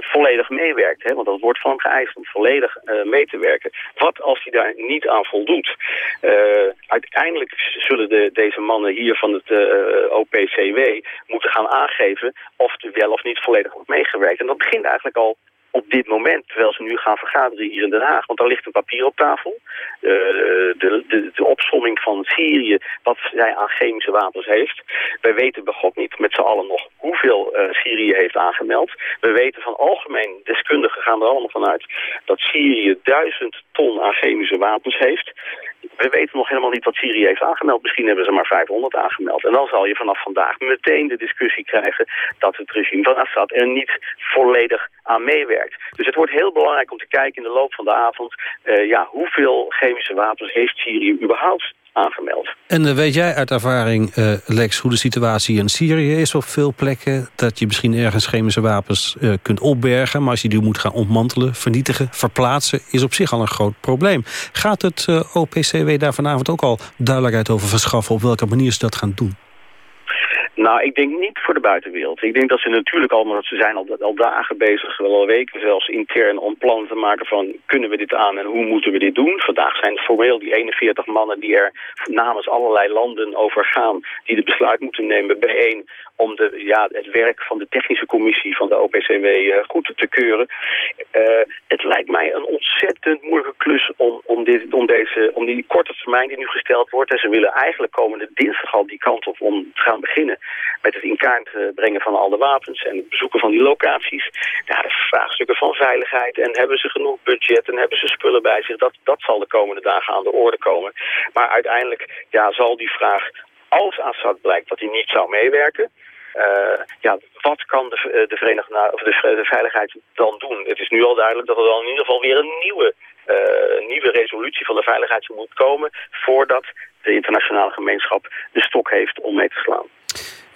volledig meewerkt. Hè? Want dat wordt van hem geëist om volledig uh, mee te werken. Wat als hij daar niet aan voldoet? Uh, uiteindelijk zullen de, deze mannen hier van het OPCW moeten gaan aangeven of er wel of niet volledig wordt meegewerkt. En dat begint eigenlijk al op dit moment, terwijl ze nu gaan vergaderen hier in Den Haag. Want daar ligt een papier op tafel. Uh, de, de, de opsomming van Syrië, wat zij aan chemische wapens heeft. Wij weten bij God niet met z'n allen nog hoeveel uh, Syrië heeft aangemeld. We weten van algemeen, deskundigen gaan er allemaal vanuit... dat Syrië duizend ton aan chemische wapens heeft we weten nog helemaal niet wat Syrië heeft aangemeld. Misschien hebben ze maar 500 aangemeld. En dan zal je vanaf vandaag meteen de discussie krijgen... dat het regime van Assad er niet volledig aan meewerkt. Dus het wordt heel belangrijk om te kijken in de loop van de avond... Uh, ja, hoeveel chemische wapens heeft Syrië überhaupt aangemeld. En uh, weet jij uit ervaring, uh, Lex, hoe de situatie in Syrië is op veel plekken? Dat je misschien ergens chemische wapens uh, kunt opbergen... maar als je die moet gaan ontmantelen, vernietigen, verplaatsen... is op zich al een groot probleem. Gaat het OPCW daar vanavond ook al duidelijkheid over verschaffen... op welke manier ze dat gaan doen? Nou, ik denk niet voor de buitenwereld. Ik denk dat ze natuurlijk al, maar ze zijn al, al dagen bezig, wel al weken zelfs intern, om plannen te maken van kunnen we dit aan en hoe moeten we dit doen. Vandaag zijn formeel die 41 mannen die er namens allerlei landen over gaan, die de besluit moeten nemen bijeen om de, ja, het werk van de technische commissie van de OPCW eh, goed te keuren. Uh, het lijkt mij een ontzettend moeilijke klus om, om, dit, om, deze, om die korte termijn die nu gesteld wordt. En ze willen eigenlijk komende dinsdag al die kant op om te gaan beginnen met het in kaart uh, brengen van al de wapens en het bezoeken van die locaties. Ja, de vraagstukken van veiligheid en hebben ze genoeg budget en hebben ze spullen bij zich. Dat, dat zal de komende dagen aan de orde komen. Maar uiteindelijk ja, zal die vraag als Assad blijkt dat hij niet zou meewerken... Uh, ja, wat kan de, eh, de, Verenigde of de, de, Veiligheid dan doen? Het is nu al duidelijk dat er dan in ieder geval weer een nieuwe, uh, nieuwe resolutie van de Veiligheid moet komen... voordat de internationale gemeenschap de stok heeft om mee te slaan.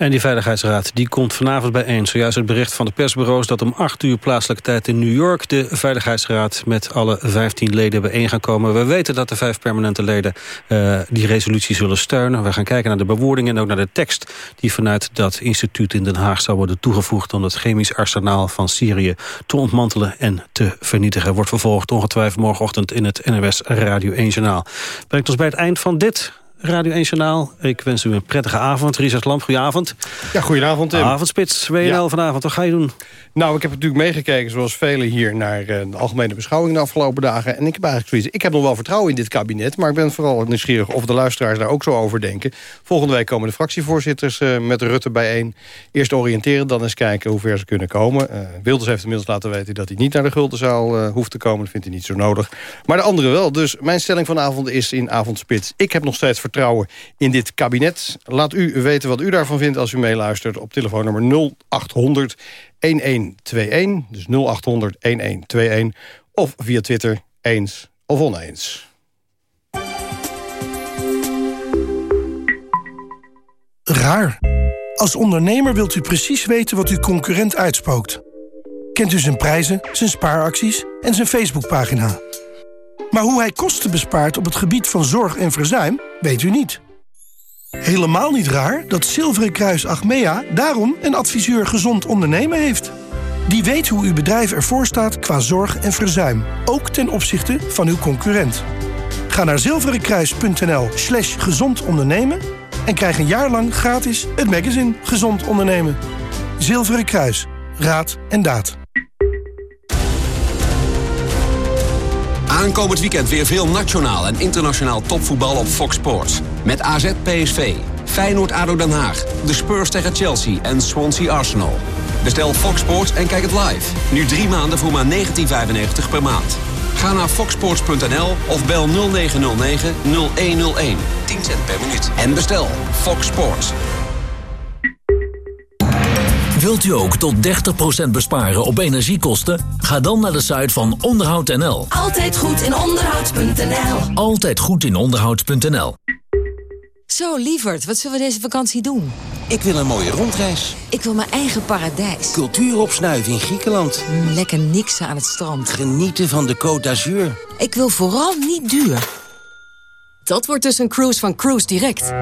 En die Veiligheidsraad die komt vanavond bijeen. Zojuist het bericht van de persbureaus dat om 8 uur plaatselijke tijd in New York... de Veiligheidsraad met alle 15 leden bijeen gaan komen. We weten dat de vijf permanente leden uh, die resolutie zullen steunen. We gaan kijken naar de bewoordingen en ook naar de tekst... die vanuit dat instituut in Den Haag zou worden toegevoegd... om het chemisch arsenaal van Syrië te ontmantelen en te vernietigen. Wordt vervolgd ongetwijfeld morgenochtend in het NOS Radio 1 Journaal. Brengt ons bij het eind van dit Radio 1 Journaal. Ik wens u een prettige avond. Richard Lamp, goedenavond. Ja, goedenavond Tim. Avondspits, WNL ja. vanavond. Wat ga je doen? Nou, ik heb natuurlijk meegekeken, zoals velen hier... naar uh, de algemene beschouwing de afgelopen dagen. En ik heb eigenlijk zoiets... Ik heb nog wel vertrouwen in dit kabinet... maar ik ben vooral nieuwsgierig of de luisteraars daar ook zo over denken. Volgende week komen de fractievoorzitters uh, met Rutte bijeen. Eerst oriënteren, dan eens kijken hoe ver ze kunnen komen. Uh, Wilders heeft inmiddels laten weten dat hij niet naar de Guldenzaal hoeft te komen. Dat vindt hij niet zo nodig. Maar de anderen wel. Dus mijn stelling vanavond is in avondspits. Ik heb nog steeds vertrouwen in dit kabinet. Laat u weten wat u daarvan vindt als u meeluistert op telefoonnummer 0800 1121. Dus 0800 1121. Of via Twitter eens of oneens. Raar. Als ondernemer wilt u precies weten wat uw concurrent uitspookt. Kent u zijn prijzen, zijn spaaracties en zijn Facebookpagina. Maar hoe hij kosten bespaart op het gebied van zorg en verzuim, weet u niet. Helemaal niet raar dat Zilveren Kruis Achmea daarom een adviseur gezond ondernemen heeft. Die weet hoe uw bedrijf ervoor staat qua zorg en verzuim, ook ten opzichte van uw concurrent. Ga naar zilverenkruis.nl slash gezond ondernemen en krijg een jaar lang gratis het magazine Gezond Ondernemen. Zilveren Kruis. Raad en daad. Aankomend weekend weer veel nationaal en internationaal topvoetbal op Fox Sports. Met AZ PSV, Feyenoord ADO Den Haag, de Spurs tegen Chelsea en Swansea Arsenal. Bestel Fox Sports en kijk het live. Nu drie maanden voor maar 19,95 per maand. Ga naar foxsports.nl of bel 0909 0101. 10 cent per minuut. En bestel Fox Sports. Wilt u ook tot 30% besparen op energiekosten? Ga dan naar de site van onderhoud.nl. Altijd goed in onderhoud.nl. Altijd goed in onderhoud.nl. Zo, lieverd, wat zullen we deze vakantie doen? Ik wil een mooie rondreis. Ik wil mijn eigen paradijs. Cultuur opsnuiven in Griekenland. Mm, lekker niksen aan het strand. Genieten van de Côte d'Azur. Ik wil vooral niet duur. Dat wordt dus een cruise van Cruise Direct.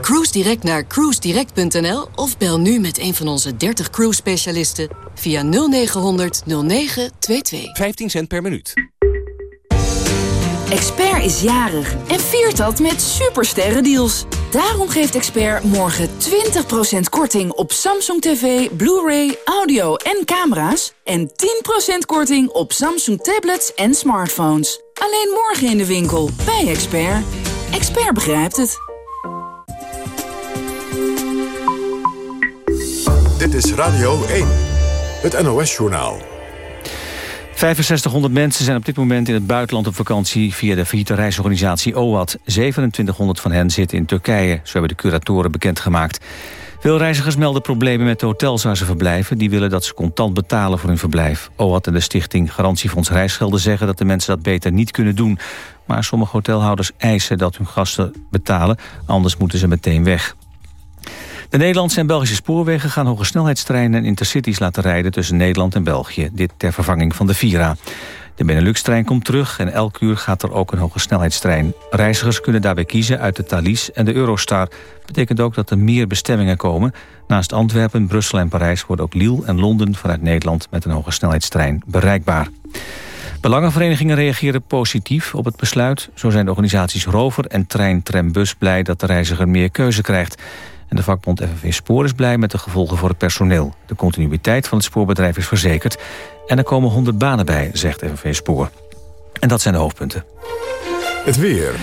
Cruise Direct naar cruisedirect.nl of bel nu met een van onze 30 cruise specialisten via 0900 0922. 15 cent per minuut. Expert is jarig en viert dat met supersterrendeals. Daarom geeft Expert morgen 20% korting op Samsung TV, Blu-ray, audio en camera's... en 10% korting op Samsung tablets en smartphones. Alleen morgen in de winkel bij Expert. Expert begrijpt het. Dit is Radio 1, het NOS-journaal. 6500 mensen zijn op dit moment in het buitenland op vakantie... via de failliete reisorganisatie OWAT. 2700 van hen zitten in Turkije, zo hebben de curatoren bekendgemaakt. Veel reizigers melden problemen met de hotels waar ze verblijven. Die willen dat ze contant betalen voor hun verblijf. OWAT en de stichting Garantiefonds Reisgelden zeggen... dat de mensen dat beter niet kunnen doen. Maar sommige hotelhouders eisen dat hun gasten betalen... anders moeten ze meteen weg. De Nederlandse en Belgische spoorwegen gaan hoge snelheidstreinen en intercities laten rijden tussen Nederland en België. Dit ter vervanging van de Vira. De Benelux-trein komt terug en elk uur gaat er ook een hoge snelheidstrein. Reizigers kunnen daarbij kiezen uit de Thalys en de Eurostar. Betekent ook dat er meer bestemmingen komen. Naast Antwerpen, Brussel en Parijs worden ook Lille en Londen vanuit Nederland met een hoge snelheidstrein bereikbaar. Belangenverenigingen reageren positief op het besluit. Zo zijn de organisaties Rover en Trein Trambus blij dat de reiziger meer keuze krijgt. En de vakbond FNV Spoor is blij met de gevolgen voor het personeel. De continuïteit van het spoorbedrijf is verzekerd. En er komen 100 banen bij, zegt FNV Spoor. En dat zijn de hoofdpunten. Het weer.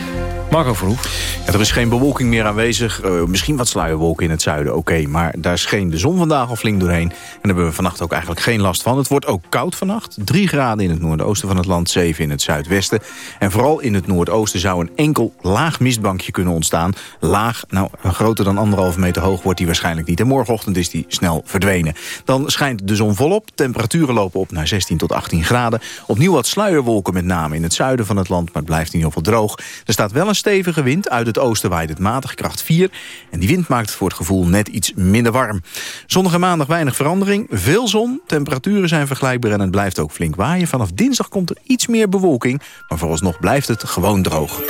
Marco Vroeg. Ja, er is geen bewolking meer aanwezig. Uh, misschien wat sluierwolken in het zuiden, oké. maar daar scheen de zon vandaag al flink doorheen. En daar hebben we vannacht ook eigenlijk geen last van. Het wordt ook koud vannacht. 3 graden in het noordoosten van het land, 7 in het zuidwesten. En vooral in het noordoosten zou een enkel laag mistbankje kunnen ontstaan. Laag, nou, groter dan anderhalve meter hoog wordt die waarschijnlijk niet. En morgenochtend is die snel verdwenen. Dan schijnt de zon volop. Temperaturen lopen op naar 16 tot 18 graden. Opnieuw wat sluierwolken met name in het zuiden van het land. Maar het blijft in ieder geval droog. Er staat wel een stevige wind. Uit het oosten waait het matig kracht 4. En die wind maakt het voor het gevoel net iets minder warm. Zondag en maandag weinig verandering. Veel zon, temperaturen zijn vergelijkbaar en het blijft ook flink waaien. Vanaf dinsdag komt er iets meer bewolking. Maar vooralsnog blijft het gewoon droog.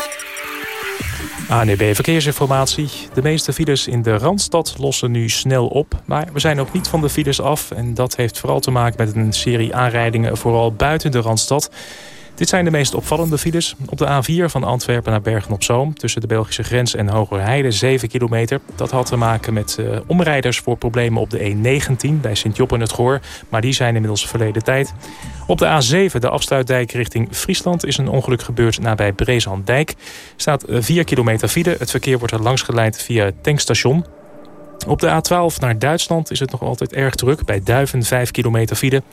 ANB Verkeersinformatie. De meeste files in de Randstad lossen nu snel op. Maar we zijn ook niet van de files af. En dat heeft vooral te maken met een serie aanrijdingen... vooral buiten de Randstad. Dit zijn de meest opvallende files. Op de A4 van Antwerpen naar Bergen-op-Zoom... tussen de Belgische grens en Hogerheide 7 kilometer. Dat had te maken met uh, omrijders voor problemen op de E19... bij Sint-Job en het Goor. Maar die zijn inmiddels verleden tijd. Op de A7, de afsluitdijk richting Friesland... is een ongeluk gebeurd nabij Brezandijk. staat 4 kilometer file. Het verkeer wordt er langs geleid via het tankstation... Op de A12 naar Duitsland is het nog altijd erg druk. Bij Duiven 5 kilometer file.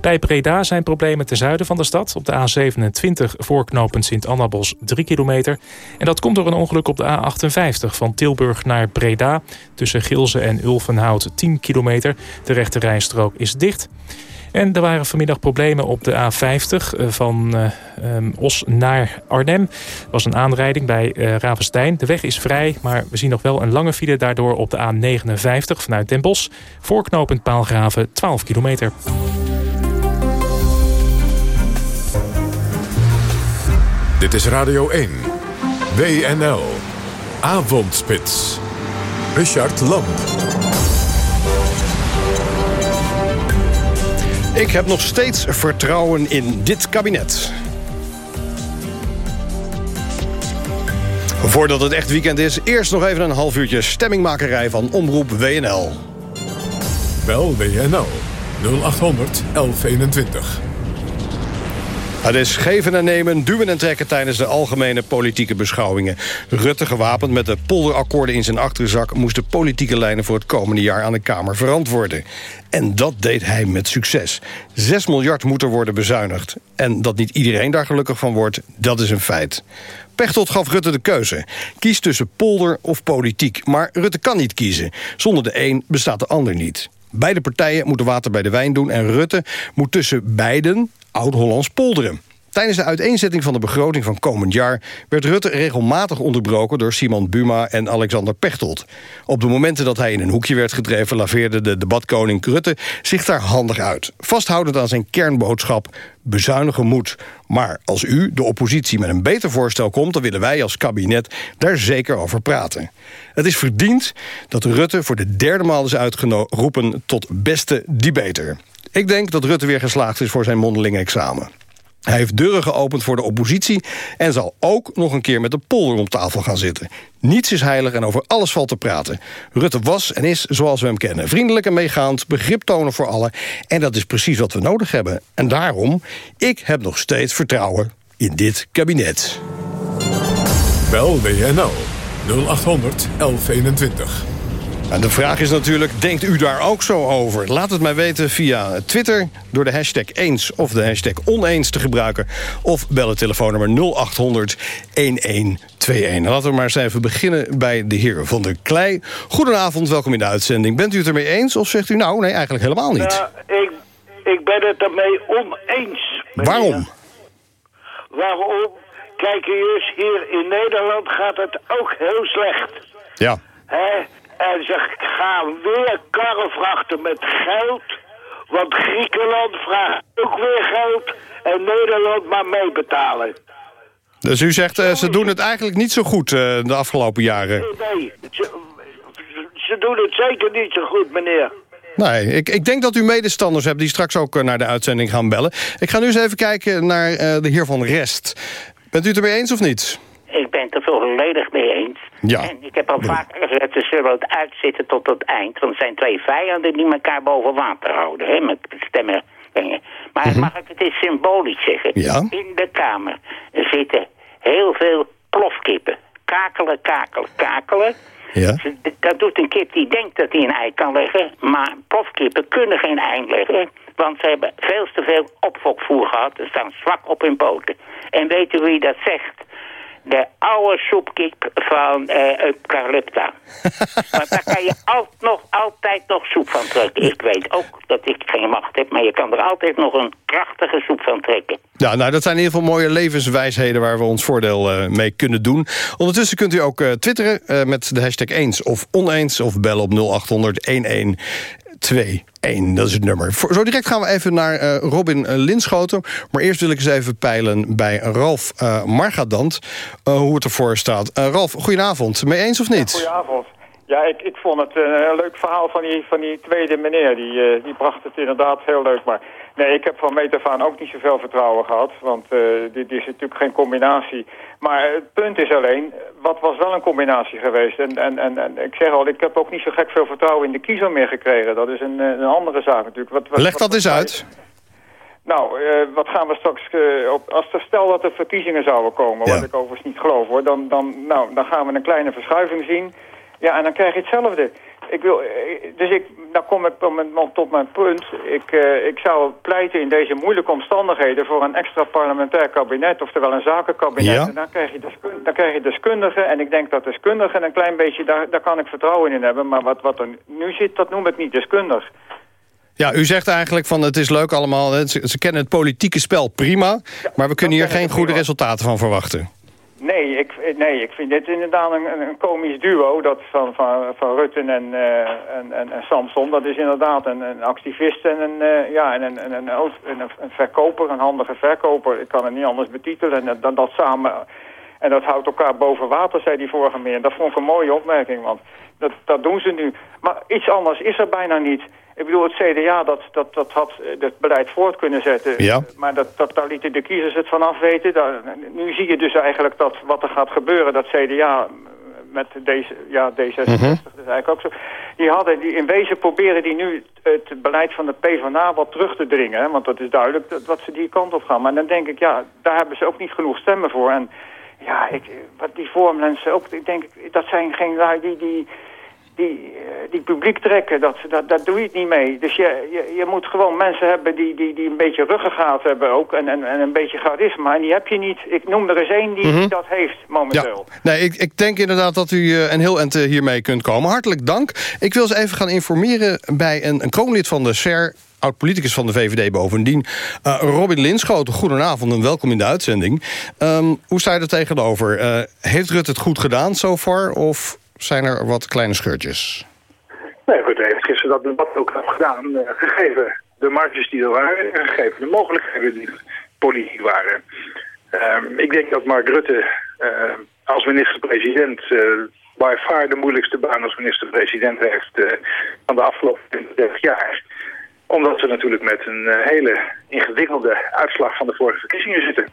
Bij Breda zijn problemen ten zuiden van de stad. Op de A27 voorknopend Sint-Annabos 3 kilometer. En dat komt door een ongeluk op de A58 van Tilburg naar Breda. Tussen Gilze en Ulvenhout 10 kilometer. De rechte rijstrook is dicht. En er waren vanmiddag problemen op de A50 eh, van uh, Os naar Arnhem. Er was een aanrijding bij uh, Ravenstein. De weg is vrij, maar we zien nog wel een lange file daardoor op de A59 vanuit Den Bosch. Voorknopend Paalgraven 12 kilometer. Dit is Radio 1. WNL. Avondspits. Richard Lamp. Ik heb nog steeds vertrouwen in dit kabinet. Voordat het echt weekend is, eerst nog even een half uurtje stemmingmakerij van Omroep WNL. Bel WNL 0800 1121. Het is geven en nemen, duwen en trekken tijdens de algemene politieke beschouwingen. Rutte, gewapend met de polderakkoorden in zijn achterzak... moest de politieke lijnen voor het komende jaar aan de Kamer verantwoorden. En dat deed hij met succes. 6 miljard moet er worden bezuinigd. En dat niet iedereen daar gelukkig van wordt, dat is een feit. Pechtold gaf Rutte de keuze. Kies tussen polder of politiek. Maar Rutte kan niet kiezen. Zonder de een bestaat de ander niet. Beide partijen moeten water bij de wijn doen... en Rutte moet tussen beiden oud-Hollands polderen. Tijdens de uiteenzetting van de begroting van komend jaar... werd Rutte regelmatig onderbroken door Simon Buma en Alexander Pechtold. Op de momenten dat hij in een hoekje werd gedreven... laveerde de debatkoning Rutte zich daar handig uit. Vasthoudend aan zijn kernboodschap, bezuinigen moet. Maar als u, de oppositie, met een beter voorstel komt... dan willen wij als kabinet daar zeker over praten. Het is verdiend dat Rutte voor de derde maal is uitgeroepen... tot beste debater. Ik denk dat Rutte weer geslaagd is voor zijn mondeling examen. Hij heeft deuren geopend voor de oppositie... en zal ook nog een keer met de polder om tafel gaan zitten. Niets is heilig en over alles valt te praten. Rutte was en is zoals we hem kennen. Vriendelijk en meegaand, begrip tonen voor allen. En dat is precies wat we nodig hebben. En daarom, ik heb nog steeds vertrouwen in dit kabinet. Bel WNL 0800 1121. En de vraag is natuurlijk, denkt u daar ook zo over? Laat het mij weten via Twitter door de hashtag eens of de hashtag oneens te gebruiken. Of bel het telefoonnummer 0800 1121. Laten we maar eens even beginnen bij de heer Van der Klei. Goedenavond, welkom in de uitzending. Bent u het ermee eens of zegt u nou, nee, eigenlijk helemaal niet? Ja, ik, ik ben het ermee oneens. meneer. Waarom? Waarom? Kijk eens, hier in Nederland gaat het ook heel slecht. Ja. Hè? En ze gaan weer karren vrachten met geld. Want Griekenland vraagt ook weer geld. En Nederland maar meebetalen. Dus u zegt, eh, ze doen het eigenlijk niet zo goed eh, de afgelopen jaren. Nee, ze, ze doen het zeker niet zo goed, meneer. Nee, ik, ik denk dat u medestanders hebt die straks ook eh, naar de uitzending gaan bellen. Ik ga nu eens even kijken naar eh, de heer Van Rest. Bent u het ermee eens of niet? Ik ben het er volledig mee eens. Ja. En ik heb al vaker gezegd, ze zullen het uitzitten tot het eind. Want het zijn twee vijanden die elkaar boven water houden. Hè, met stemmen. Maar mag ik het eens symbolisch zeggen? Ja. In de Kamer zitten heel veel plofkippen. Kakelen, kakelen, kakelen. Ja. Dat doet een kip die denkt dat hij een ei kan leggen. Maar plofkippen kunnen geen ei leggen. Want ze hebben veel te veel opfokvoer gehad. Ze staan zwak op hun poten. En weet u wie dat zegt? De oude soepkip van eh Eucalypta. Want daar kan je al, nog, altijd nog soep van trekken. Ik weet ook dat ik geen macht heb, maar je kan er altijd nog een krachtige soep van trekken. Ja, nou, dat zijn in ieder geval mooie levenswijsheden... waar we ons voordeel eh, mee kunnen doen. Ondertussen kunt u ook eh, twitteren eh, met de hashtag eens of oneens... of bellen op 0800 1121. Dat is het nummer. Zo direct gaan we even naar eh, Robin eh, Linschoten. Maar eerst wil ik eens even peilen bij Ralf eh, Margadant... hoe het ervoor staat. Ralf, goedenavond. Mee eens of niet? Goedenavond. Ja, ik, ik vond het een leuk verhaal van die, van die tweede meneer. Die, die bracht het inderdaad heel leuk. Maar nee, ik heb van meet af aan ook niet zoveel vertrouwen gehad. Want eh, dit is natuurlijk geen combinatie. Maar het punt is alleen, wat was wel een combinatie geweest? En, en, en, en ik zeg al, ik heb ook niet zo gek veel vertrouwen in de kiezer meer gekregen. Dat is een, eh, een andere zaak natuurlijk. Wat, wat, Leg wat- dat eens uit. nou, eh, wat gaan we straks... op, als er stel dat er verkiezingen zouden komen, Ja. wat ik overigens niet geloof hoor... Dan, dan, nou, dan gaan we een kleine verschuiving zien. Ja, en dan krijg je hetzelfde. Ik wil, eh, dus ik, dan kom ik tot mijn, punt. Ik, eh, ik zou pleiten in deze moeilijke omstandigheden... voor een extra parlementair kabinet, oftewel een zakenkabinet. Ja. En dan krijg, je dan krijg je deskundigen. En ik denk dat deskundigen een klein beetje... daar, daar kan ik vertrouwen in hebben. Maar wat, wat er nu zit, dat noem ik niet deskundig. Ja, u zegt eigenlijk van het is leuk allemaal. Ze, ze kennen het politieke spel prima. maar we kunnen hier geen goede resultaten van verwachten. Nee, ik, nee, ik vind dit inderdaad een, een komisch duo dat van, van, van Rutten en, eh, en, en, en Samson. Dat is inderdaad een, een activist en, een, eh, ja, en, een, en een, een, verkoper, een handige verkoper. Ik kan het niet anders betitelen. En dat, samen, en dat houdt elkaar boven water, zei die vorige meneer. Dat vond ik een mooie opmerking, want dat, dat doen ze nu. Maar iets anders is er bijna niet. Ik bedoel, het CDA dat, dat, dat had eh, het beleid voort kunnen zetten. Ja. Maar dat, dat, daar lieten de kiezers het vanaf weten. Daar, nu zie je dus eigenlijk dat wat er gaat gebeuren. Dat CDA met deze, ja, D66 Mhm. is eigenlijk ook zo. Die hadden, die, in wezen proberen die nu het beleid van de PvdA wat terug te dringen. Hè? Want dat is duidelijk dat, dat ze die kant op gaan. Maar dan denk ik, ja, daar hebben ze ook niet genoeg stemmen voor. En ja, ik, wat die voormensen ook, ik denk, dat zijn geen lui die, die, die, eh, die publiek trekken. Dat, dat, dat doe je het niet mee. Dus je, je, je moet gewoon mensen hebben die, die, die een beetje ruggengraat hebben ook. En, en, en een beetje charisma. En die heb je niet. Ik noem er eens één die Mhm. dat heeft momenteel. Nee, ik, ik denk inderdaad dat u eh, een heel eind eh, hiermee kunt komen. Hartelijk dank. Ik wil eens even gaan informeren bij een, een kroonlid van de SER... oud-politicus van de VVD bovendien. Robin Linschoten, goedenavond en welkom in de uitzending. Ehm, hoe sta je er tegenover? Heeft Rutte het goed gedaan so far? Of zijn er wat kleine scheurtjes? Nee, Rutte heeft gisteren dat debat ook al gedaan, eh, gegeven de marges die er waren en gegeven de mogelijkheden die er politiek waren. Ehm, ik denk dat Mark Rutte eh, als minister-president eh by far de moeilijkste baan als minister-president heeft van de afgelopen 20, 30 jaar. Omdat ze natuurlijk met een hele ingewikkelde uitslag van de vorige verkiezingen zitten.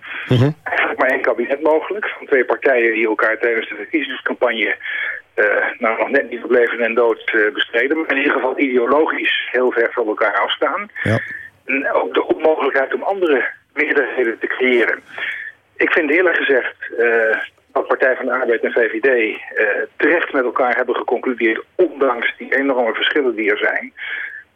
Eigenlijk maar één kabinet mogelijk. Van twee partijen die elkaar tijdens de verkiezingscampagne nou, nog net niet op leven en dood eh, bestreden. Maar in ieder geval ideologisch heel ver van elkaar afstaan. En ook de onmogelijkheid om andere meerderheden te creëren. Ik vind eerlijk gezegd eh, dat Partij van de Arbeid en VVD eh, terecht met elkaar hebben geconcludeerd, ondanks die enorme verschillen die er zijn.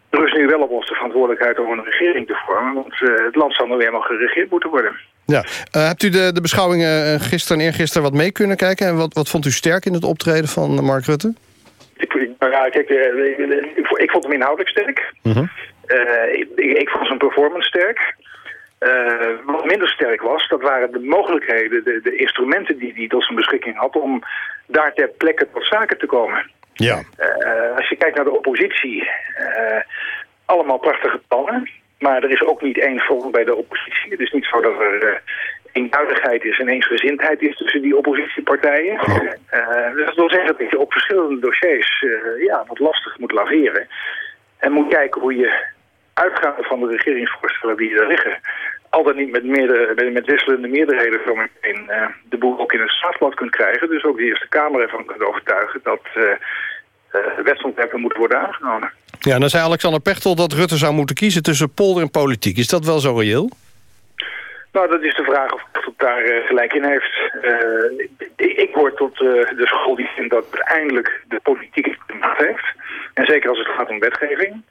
Er is nu wel op ons de verantwoordelijkheid om een regering te vormen, want eh, het land zal nog weer nog geregeerd moeten worden. Ja. Eh, hebt u de, de beschouwingen eh, gisteren en eergisteren wat mee kunnen kijken? En wat, wat vond u sterk in het optreden van Mark Rutte? Ik, nou ja, kijk, eh, ik, ik, ik vond hem inhoudelijk sterk. Eh, ik, ik vond zijn performance sterk. Wat minder sterk was, dat waren de mogelijkheden, de, de instrumenten die hij tot zijn beschikking had om daar ter plekke tot zaken te komen. Ja. Als je kijkt naar de oppositie, allemaal prachtige plannen. Maar er is ook niet één vorm bij de oppositie. Het is niet zo dat er eh, eenduidigheid is en eensgezindheid is tussen die oppositiepartijen. Eh, dus dat wil zeggen dat je op verschillende dossiers eh, ja, wat lastig moet laveren. En moet kijken hoe je uitgaande van de regeringsvoorstellen die er liggen... al dan niet met, meerdere, met, wisselende meerderheden meteen eh, de boel ook in het staatsblad kunt krijgen. Dus ook de Eerste Kamer ervan kunt overtuigen dat wetsontwerpen moeten worden aangenomen. Ja, dan zei Alexander Pechtel dat Rutte zou moeten kiezen tussen polder en politiek. Is dat wel zo reëel? Nou, dat is de vraag of het daar uh, gelijk in heeft. Uh, ik, ik hoor tot uh, de school die vindt dat uiteindelijk de politiek het maat heeft. En zeker als het gaat om wetgeving.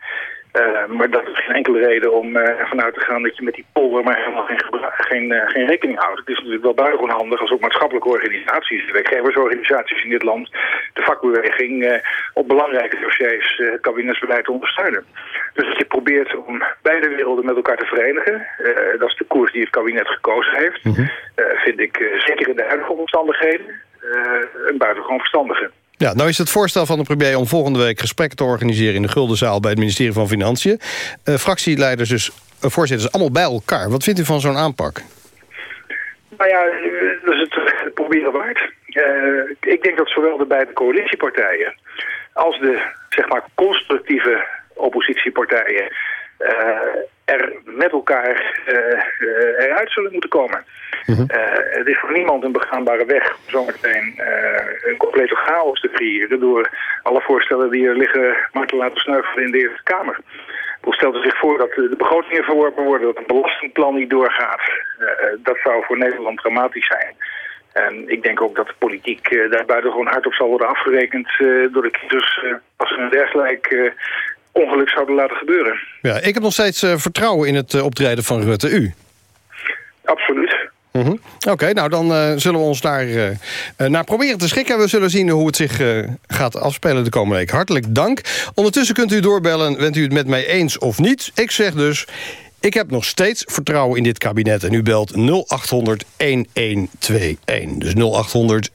Uh, maar dat is geen enkele reden om uh, ervan uit te gaan dat je met die polder maar helemaal geen, geen, uh, geen rekening houdt. Het is natuurlijk wel buitengewoon handig als ook maatschappelijke organisaties, de werkgeversorganisaties in dit land, de vakbeweging op belangrijke dossiers het kabinetsbeleid ondersteunen. Dus dat je probeert om beide werelden met elkaar te verenigen, dat is de koers die het kabinet gekozen heeft, mm -hmm. vind ik zeker in de huidige omstandigheden een buitengewoon verstandige. Ja, nou is het voorstel van de premier om volgende week gesprekken te organiseren... in de Guldenzaal bij het ministerie van Financiën. Uh, fractieleiders, dus uh, voorzitters, allemaal bij elkaar. Wat vindt u van zo'n aanpak? Nou ja, dat is het proberen waard. Ik denk dat zowel de beide coalitiepartijen... als de, zeg maar, constructieve oppositiepartijen... er met elkaar eruit zullen moeten komen. Mm -hmm. uh, het is voor niemand een begaanbare weg om zometeen uh, een complete chaos te creëren... door alle voorstellen die er liggen maar te laten sneuvelen in de Eerste Kamer. Hoe stelt u zich voor dat de begrotingen verworpen worden, dat het belastingplan niet doorgaat? Uh, dat zou voor Nederland dramatisch zijn. En ik denk ook dat de politiek daar buitengewoon hard op zal worden afgerekend door de kiezers als ze een dergelijk ongeluk zouden laten gebeuren. Ja, ik heb nog steeds vertrouwen in het optreden van Rutte. U? Absoluut. -hmm. Oké, nou dan uh, zullen we ons daar uh, naar proberen te schikken. We zullen zien hoe het zich gaat afspelen de komende week. Hartelijk dank. Ondertussen kunt u doorbellen, bent u het met mij eens of niet. Ik zeg dus, ik heb nog steeds vertrouwen in dit kabinet. En u belt 0800 1121. Dus 0800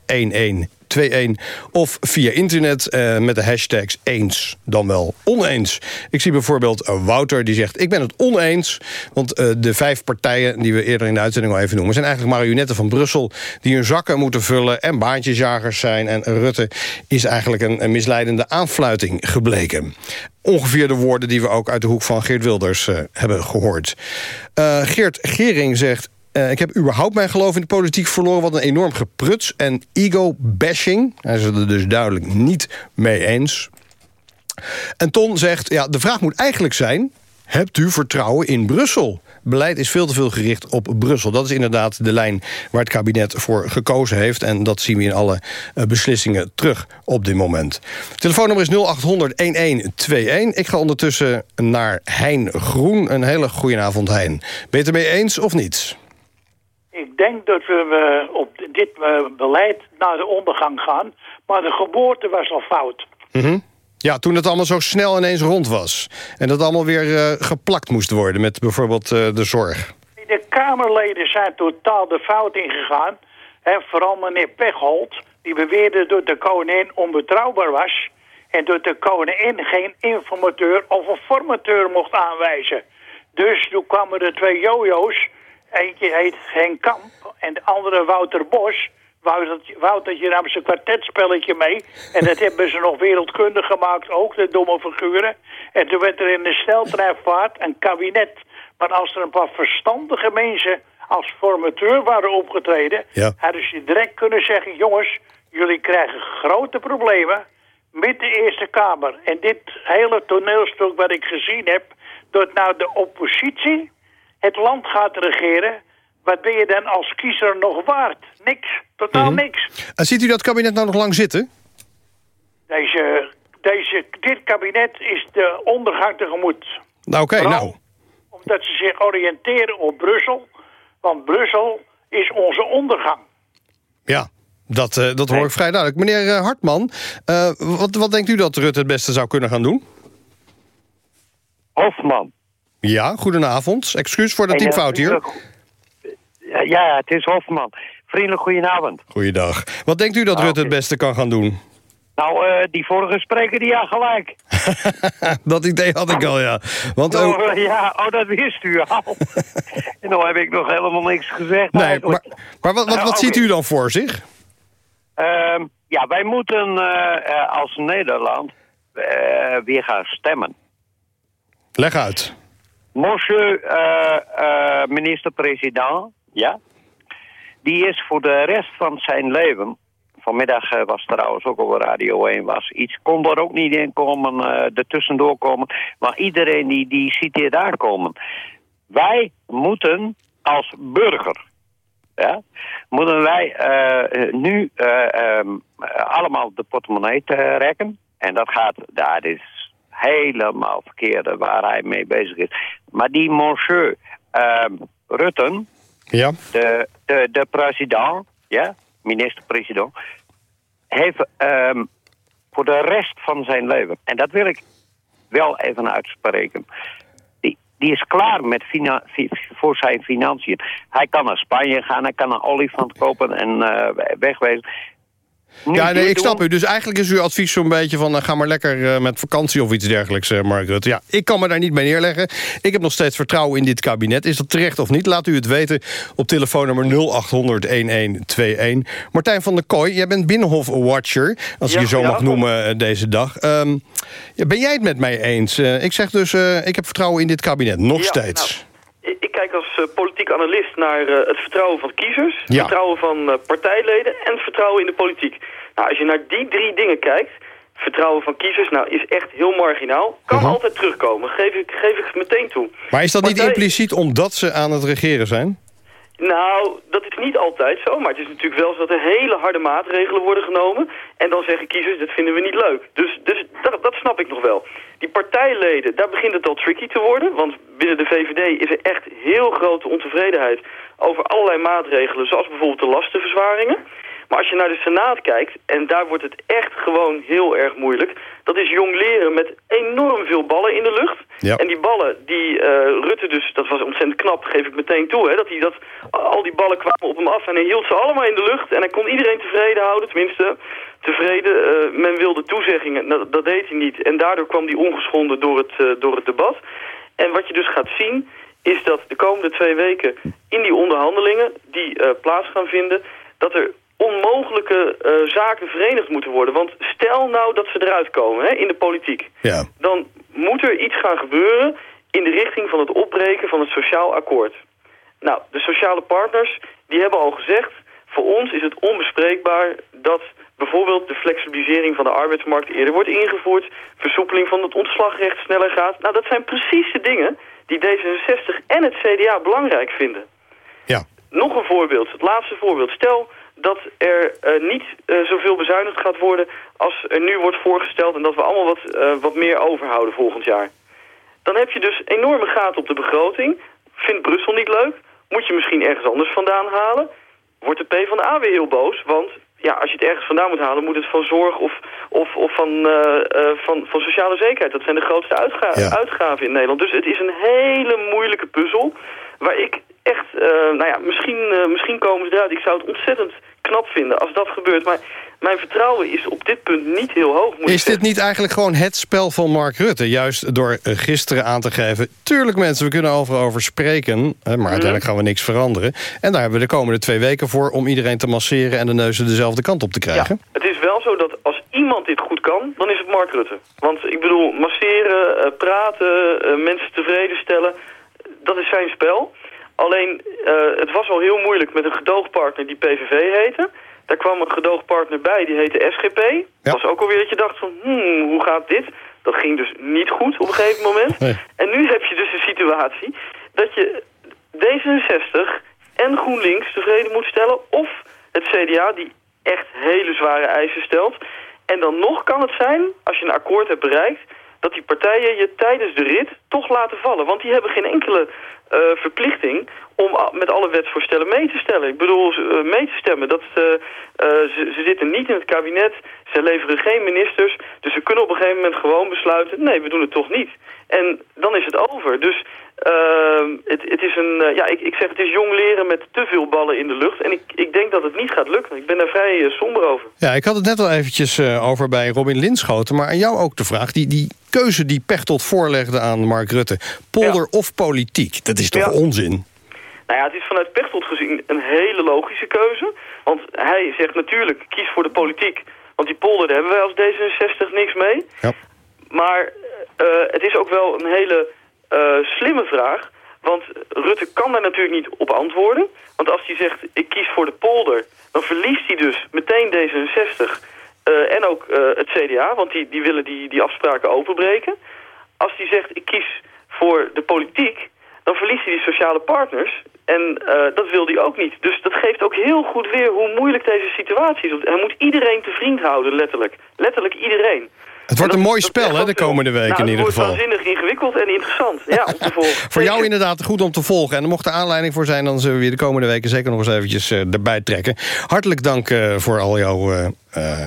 1121. Of via internet uh, met de hashtags eens dan wel oneens. Ik zie bijvoorbeeld uh, Wouter die zegt... ik ben het oneens, want uh, de vijf partijen... die we eerder in de uitzending al even noemen... zijn eigenlijk marionetten van Brussel... die hun zakken moeten vullen en baantjesjagers zijn. En Rutte is eigenlijk een, misleidende aanfluiting gebleken ongeveer de woorden die we ook uit de hoek van Geert Wilders hebben gehoord. Geert Gering zegt... Uh, ik heb überhaupt mijn geloof in de politiek verloren. Wat een enorm gepruts en ego-bashing. Hij is het er dus duidelijk niet mee eens. En Ton zegt, ja, de vraag moet eigenlijk zijn... hebt u vertrouwen in Brussel? Beleid is veel te veel gericht op Brussel. Dat is inderdaad de lijn waar het kabinet voor gekozen heeft. En dat zien we in alle uh, beslissingen terug op dit moment. Telefoonnummer is 0800-1121. Ik ga ondertussen naar Hein Groen. Een hele goede avond, Hein. Ben je het eens of niet? Ik denk dat we op dit uh, beleid naar de ondergang gaan. Maar de geboorte was al fout. Mm ja, toen het allemaal zo snel ineens rond was. En dat allemaal weer uh, geplakt moest worden met bijvoorbeeld uh, de zorg. De Kamerleden zijn totaal de fout ingegaan. En vooral meneer Pechholt, die beweerde dat de koningin onbetrouwbaar was... en dat de koningin geen informateur of een formateur mocht aanwijzen. Dus toen kwamen er twee jojo's. Eentje heet Henk Kamp en de andere Wouter Bos... Woutertje, Woutertje nam zijn kwartetspelletje mee. En dat hebben ze nog wereldkundig gemaakt, ook, de domme figuren. En toen werd er in de sneltreinvaart een kabinet. Maar als er een paar verstandige mensen als formateur waren opgetreden... Ja. hadden ze direct kunnen zeggen... jongens, jullie krijgen grote problemen met de Eerste Kamer. En dit hele toneelstuk wat ik gezien heb... dat nou de oppositie het land gaat regeren wat ben je dan als kiezer nog waard? Niks. Totaal Mhm. niks. En ziet u dat kabinet nou nog lang zitten? Deze, deze, dit kabinet is de ondergang tegemoet. Nou, oké, nou. Omdat ze zich oriënteren op Brussel. Want Brussel is onze ondergang. Ja, dat, eh, dat hoor ik vrij duidelijk. Meneer eh, Hartman, eh, wat, wat denkt u dat Rutte het beste zou kunnen gaan doen? Hofman. Ja, goedenavond. Excuus voor de En, eh, hier. Ja, Ja, het is Hofman. Vriendelijk goedenavond. Goeiedag. Wat denkt u dat Rutte het beste kan gaan doen? Nou, eh, die vorige spreker die had gelijk. dat idee had ik al, ja. Want oh, ook... eh, ja, oh, dat wist u al. en dan heb ik nog helemaal niks gezegd Nee, maar, maar wat, wat, Eh, wat ziet u dan voor zich? Ehm, ja, wij moeten eh, eh, als Nederland eh, weer gaan stemmen. Leg uit. Monsieur eh, eh, minister-president, ja, die is voor de rest van zijn leven... Vanmiddag eh, was trouwens ook op Radio 1 was iets. Kon er ook niet in komen, eh er tussendoor komen. Maar iedereen die, die ziet dit aankomen. Wij moeten als burger... Ja, moeten wij nu eh, ehm, allemaal de portemonnee trekken. En dat gaat, dat is helemaal verkeerd waar hij mee bezig is. Maar die monsieur ehm Rutten, Ja. de, de, de president, ja, minister-president, heeft ehm, voor de rest van zijn leven, en dat wil ik wel even uitspreken, die, die is klaar met voor zijn financiën. Hij kan naar Spanje gaan, hij kan een olifant kopen en eh, wegwezen. Ja, nee, ik snap u. Dus eigenlijk is uw advies zo'n beetje van... eh, ga maar lekker eh, met vakantie of iets dergelijks, eh, Mark Rutte. Ja, ik kan me daar niet bij neerleggen. Ik heb nog steeds vertrouwen in dit kabinet. Is dat terecht of niet? Laat u het weten op telefoonnummer 0800-1121. Martijn van der Kooi, jij bent Binnenhof-watcher... als ik Ja, je zo mag noemen deze dag. Ehm, ben jij het met mij eens? Ik zeg dus, ik heb vertrouwen in dit kabinet. Nog Ja, steeds. Ik ik kijk als eh, politiek analist naar eh, het vertrouwen van kiezers, het Ja. vertrouwen van eh, partijleden en het vertrouwen in de politiek. Nou, als je naar die drie dingen kijkt, vertrouwen van kiezers, nou, is echt heel marginaal. Kan Mhm. altijd terugkomen, geef ik, geef ik meteen toe. Maar is dat niet impliciet omdat ze aan het regeren zijn? Nou, dat is niet altijd zo, maar het is natuurlijk wel zo dat er hele harde maatregelen worden genomen. En dan zeggen kiezers, dat vinden we niet leuk. Dus, dus dat, dat snap ik nog wel. Die partijleden, daar begint het al tricky te worden. Want binnen de VVD is er echt heel grote ontevredenheid over allerlei maatregelen. Zoals bijvoorbeeld de lastenverzwaringen. Maar als je naar de Senaat kijkt, en daar wordt het echt gewoon heel erg moeilijk. Dat is jong leren met enorm veel ballen in de lucht. Ja. En die ballen, die eh, Rutte dus, dat was ontzettend knap, geef ik meteen toe. Hè, dat, hij dat al die ballen kwamen op hem af en hij hield ze allemaal in de lucht. En hij kon iedereen tevreden houden, tenminste tevreden. Eh, men wilde toezeggingen, nou, dat deed hij niet. En daardoor kwam hij ongeschonden door het, eh, door het debat. En wat je dus gaat zien, is dat de komende twee weken in die onderhandelingen die plaats gaan vinden, dat er onmogelijke eh, zaken verenigd moeten worden. Want stel nou dat ze eruit komen hè, in de politiek. Ja. Dan moet er iets gaan gebeuren in de richting van het opbreken van het sociaal akkoord. Nou, de sociale partners die hebben al gezegd... voor ons is het onbespreekbaar dat bijvoorbeeld de liberalisering van de arbeidsmarkt eerder wordt ingevoerd, versoepeling van het ontslagrecht sneller gaat. Nou, dat zijn precies de dingen die D66 en het CDA belangrijk vinden. Ja. Nog een voorbeeld, het laatste voorbeeld. Stel dat er uh, niet uh, zoveel bezuinigd gaat worden als er nu wordt voorgesteld... en dat we allemaal wat, uh, wat meer overhouden volgend jaar. Dan heb je dus enorme gaten op de begroting. Vindt Brussel niet leuk? Moet je misschien ergens anders vandaan halen? Wordt de PvdA weer heel boos? Want ja, als je het ergens vandaan moet halen... moet het van zorg of, of, of van, van, van sociale zekerheid. Dat zijn de grootste uitga ja. uitgaven in Nederland. Dus het is een hele moeilijke puzzel... waar ik echt, nou ja, misschien, misschien komen ze eruit. Ik zou het ontzettend knap vinden als dat gebeurt. Maar mijn vertrouwen is op dit punt niet heel hoog. Moet is dit niet eigenlijk gewoon het spel van Mark Rutte? Juist door gisteren aan te geven... tuurlijk mensen, we kunnen overal over spreken... maar mm. uiteindelijk gaan we niks veranderen. En daar hebben we de komende twee weken voor... om iedereen te masseren en de neuzen dezelfde kant op te krijgen. Ja, het is wel zo dat als iemand dit goed kan, dan is het Mark Rutte. Want ik bedoel, masseren, praten, mensen tevreden stellen... dat is zijn spel... Alleen, uh, het was al heel moeilijk met een gedoogpartner die PVV heette. Daar kwam een gedoogpartner bij, die heette SGP. Dat was ook alweer dat je dacht van, hmm, hoe gaat dit? Dat ging dus niet goed op een gegeven moment. Nee. En nu heb je dus de situatie dat je D66 en GroenLinks tevreden moet stellen... of het CDA, die echt hele zware eisen stelt. En dan nog kan het zijn, als je een akkoord hebt bereikt dat die partijen je tijdens de rit toch laten vallen. Want die hebben geen enkele uh, verplichting om met alle wetsvoorstellen mee te stellen. Ik bedoel, uh, mee te stemmen. Dat, uh, ze, ze, zitten niet in het kabinet, ze leveren geen ministers... dus ze kunnen op een gegeven moment gewoon besluiten... nee, we doen het toch niet. En dan is het over. Dus het, het, is een, uh, ja, ik, ik zeg het is jong leren met te veel ballen in de lucht. En ik, ik denk dat het niet gaat lukken. Ik ben daar vrij uh, somber over. Ja, ik had het net al eventjes uh, over bij Robin Linschoten. Maar aan jou ook de vraag. Die, die keuze die Pechtold voorlegde aan Mark Rutte. Polder ja. of politiek? Dat is toch ja. onzin? Nou ja, het is vanuit Pechtold gezien een hele logische keuze. Want hij zegt natuurlijk, kies voor de politiek. Want die polder, daar hebben wij als D66 niks mee. Ja. Maar het is ook wel een hele slimme vraag. Want Rutte kan daar natuurlijk niet op antwoorden. Want als hij zegt, ik kies voor de polder... dan verliest hij dus meteen D66 uh, en ook uh, het CDA. Want die, die willen die, die afspraken openbreken. Als hij zegt, ik kies voor de politiek... dan verliest hij die sociale partners. En dat wil hij ook niet. Dus dat geeft ook heel goed weer hoe moeilijk deze situatie is. Hij moet iedereen te vriend houden, letterlijk. Letterlijk iedereen. Het wordt een mooi spel, hè, de komende weken nou, in ieder geval. Het wordt waanzinnig ingewikkeld en interessant ja, om te volgen. voor jou inderdaad goed om te volgen. En er mocht er aanleiding voor zijn... dan zullen we weer de komende weken zeker nog eens eventjes uh, erbij trekken. Hartelijk dank uh, voor al jouw uh,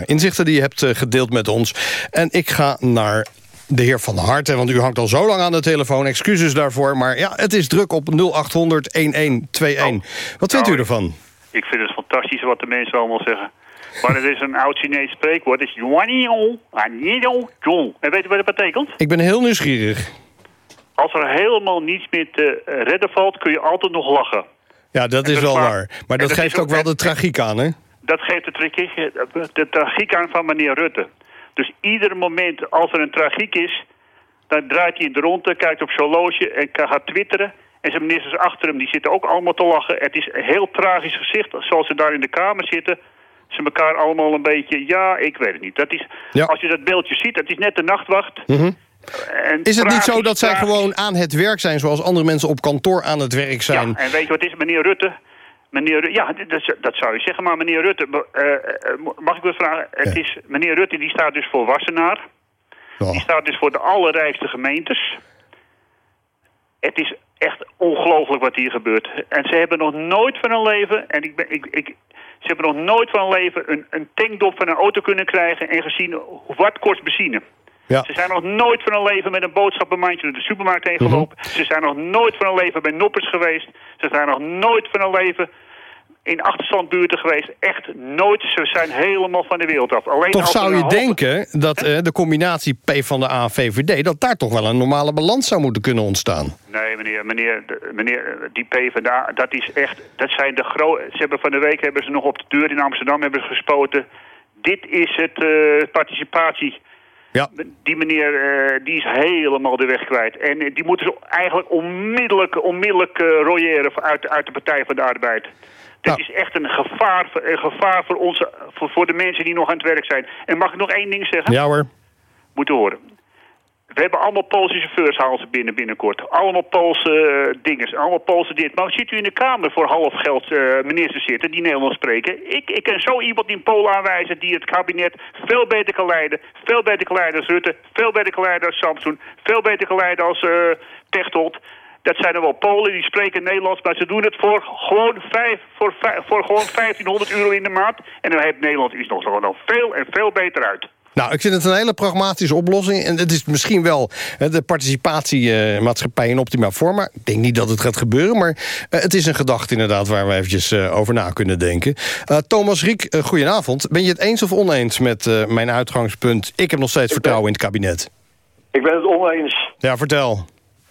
inzichten die je hebt gedeeld met ons. En ik ga naar de heer Van Harten, want u hangt al zo lang aan de telefoon. Excuses daarvoor, maar ja, het is druk op 0800-1121. Oh. Wat vindt nou, u ervan? Ik vind het fantastisch wat de mensen allemaal zeggen. Maar het is een oud Chinees spreekwoord. Het is. En weet je wat dat betekent? Ik ben heel nieuwsgierig. Als er helemaal niets meer te redden valt, kun je altijd nog lachen. Ja, dat is wel maar, waar. Maar dat, dat geeft ook, ook wel de tragiek aan, hè? Dat geeft de tragiek, de tragiek aan van meneer Rutte. Dus ieder moment als er een tragiek is... dan draait hij in de ronde, kijkt op zijn horloge en gaat twitteren... En zijn ministers achter hem, die zitten ook allemaal te lachen. Het is een heel tragisch gezicht, zoals ze daar in de kamer zitten ze elkaar allemaal een beetje... Ja, ik weet het niet. Dat is, ja. Als je dat beeldje ziet, dat is net de nachtwacht. Mm -hmm. is het niet zo dat zij gewoon aan het werk zijn... zoals andere mensen op kantoor aan het werk zijn? Ja, en weet je wat is, meneer Rutte... Meneer, ja, dat, dat, zou je zeggen, maar meneer Rutte, uh, mag ik wel vragen? Het is, meneer Rutte die staat dus voor Wassenaar. Oh. Die staat dus voor de allerrijkste gemeentes. Het is echt ongelooflijk wat hier gebeurt. En ze hebben nog nooit van hun leven, en ik, ben, ik, ik, ze hebben nog nooit van hun leven een, een tankdop van een auto kunnen krijgen... en gezien wat kost benzine. Ja. Ze zijn nog nooit van hun leven met een boodschappenmandje door de supermarkt heen gelopen. Mm -hmm. Ze zijn nog nooit van hun leven bij noppers geweest. Ze zijn nog nooit van hun leven in achterstandbuurten geweest. Echt nooit. Ze zijn helemaal van de wereld af. Alleen toch zou je hoop... denken dat uh, de combinatie P van de A VVD... dat daar toch wel een normale balans zou moeten kunnen ontstaan. Nee, meneer, meneer, meneer die P van de A, dat is echt... Dat zijn de grote... Ze hebben van de week hebben ze nog op de deur in Amsterdam hebben ze gespoten. Dit is het uh, participatie... Ja. Die meneer uh, die is helemaal de weg kwijt. En die moeten ze eigenlijk onmiddellijk, onmiddellijk royeren uit, uit de Partij van de Arbeid. Het is echt een gevaar, een gevaar voor, onze, voor, voor de mensen die nog aan het werk zijn. En mag ik nog één ding zeggen? Ja hoor. Moeten horen. We hebben allemaal Poolse chauffeurs halen ze binnen binnenkort. Allemaal Poolse uh, dingen, allemaal Poolse dit. Maar zit u in de Kamer voor half geld uh, ministers zitten die Nederlands spreken? Ik, ik ken zo iemand in Polen aanwijzen die het kabinet veel beter kan leiden. Veel beter kan leiden als Rutte, veel beter kan leiden als Samson, veel beter kan leiden als uh, Pechtold. Dat zijn er wel Polen, die spreken Nederlands, maar ze doen het voor gewoon, vijf, voor, vijf, voor gewoon 1500 euro in de maand. En dan heeft Nederland iets nog, nog veel en veel beter uit. Nou, ik vind het een hele pragmatische oplossing. En het is misschien wel de participatiemaatschappij in optima forma. Ik denk niet dat het gaat gebeuren, maar het is een gedachte inderdaad... waar we eventjes over na kunnen denken. Uh, Thomas Riek, uh, goedenavond. Ben je het eens of oneens met uh, mijn uitgangspunt... ik heb nog steeds vertrouwen in het kabinet? Ik ben het oneens. Ja, vertel.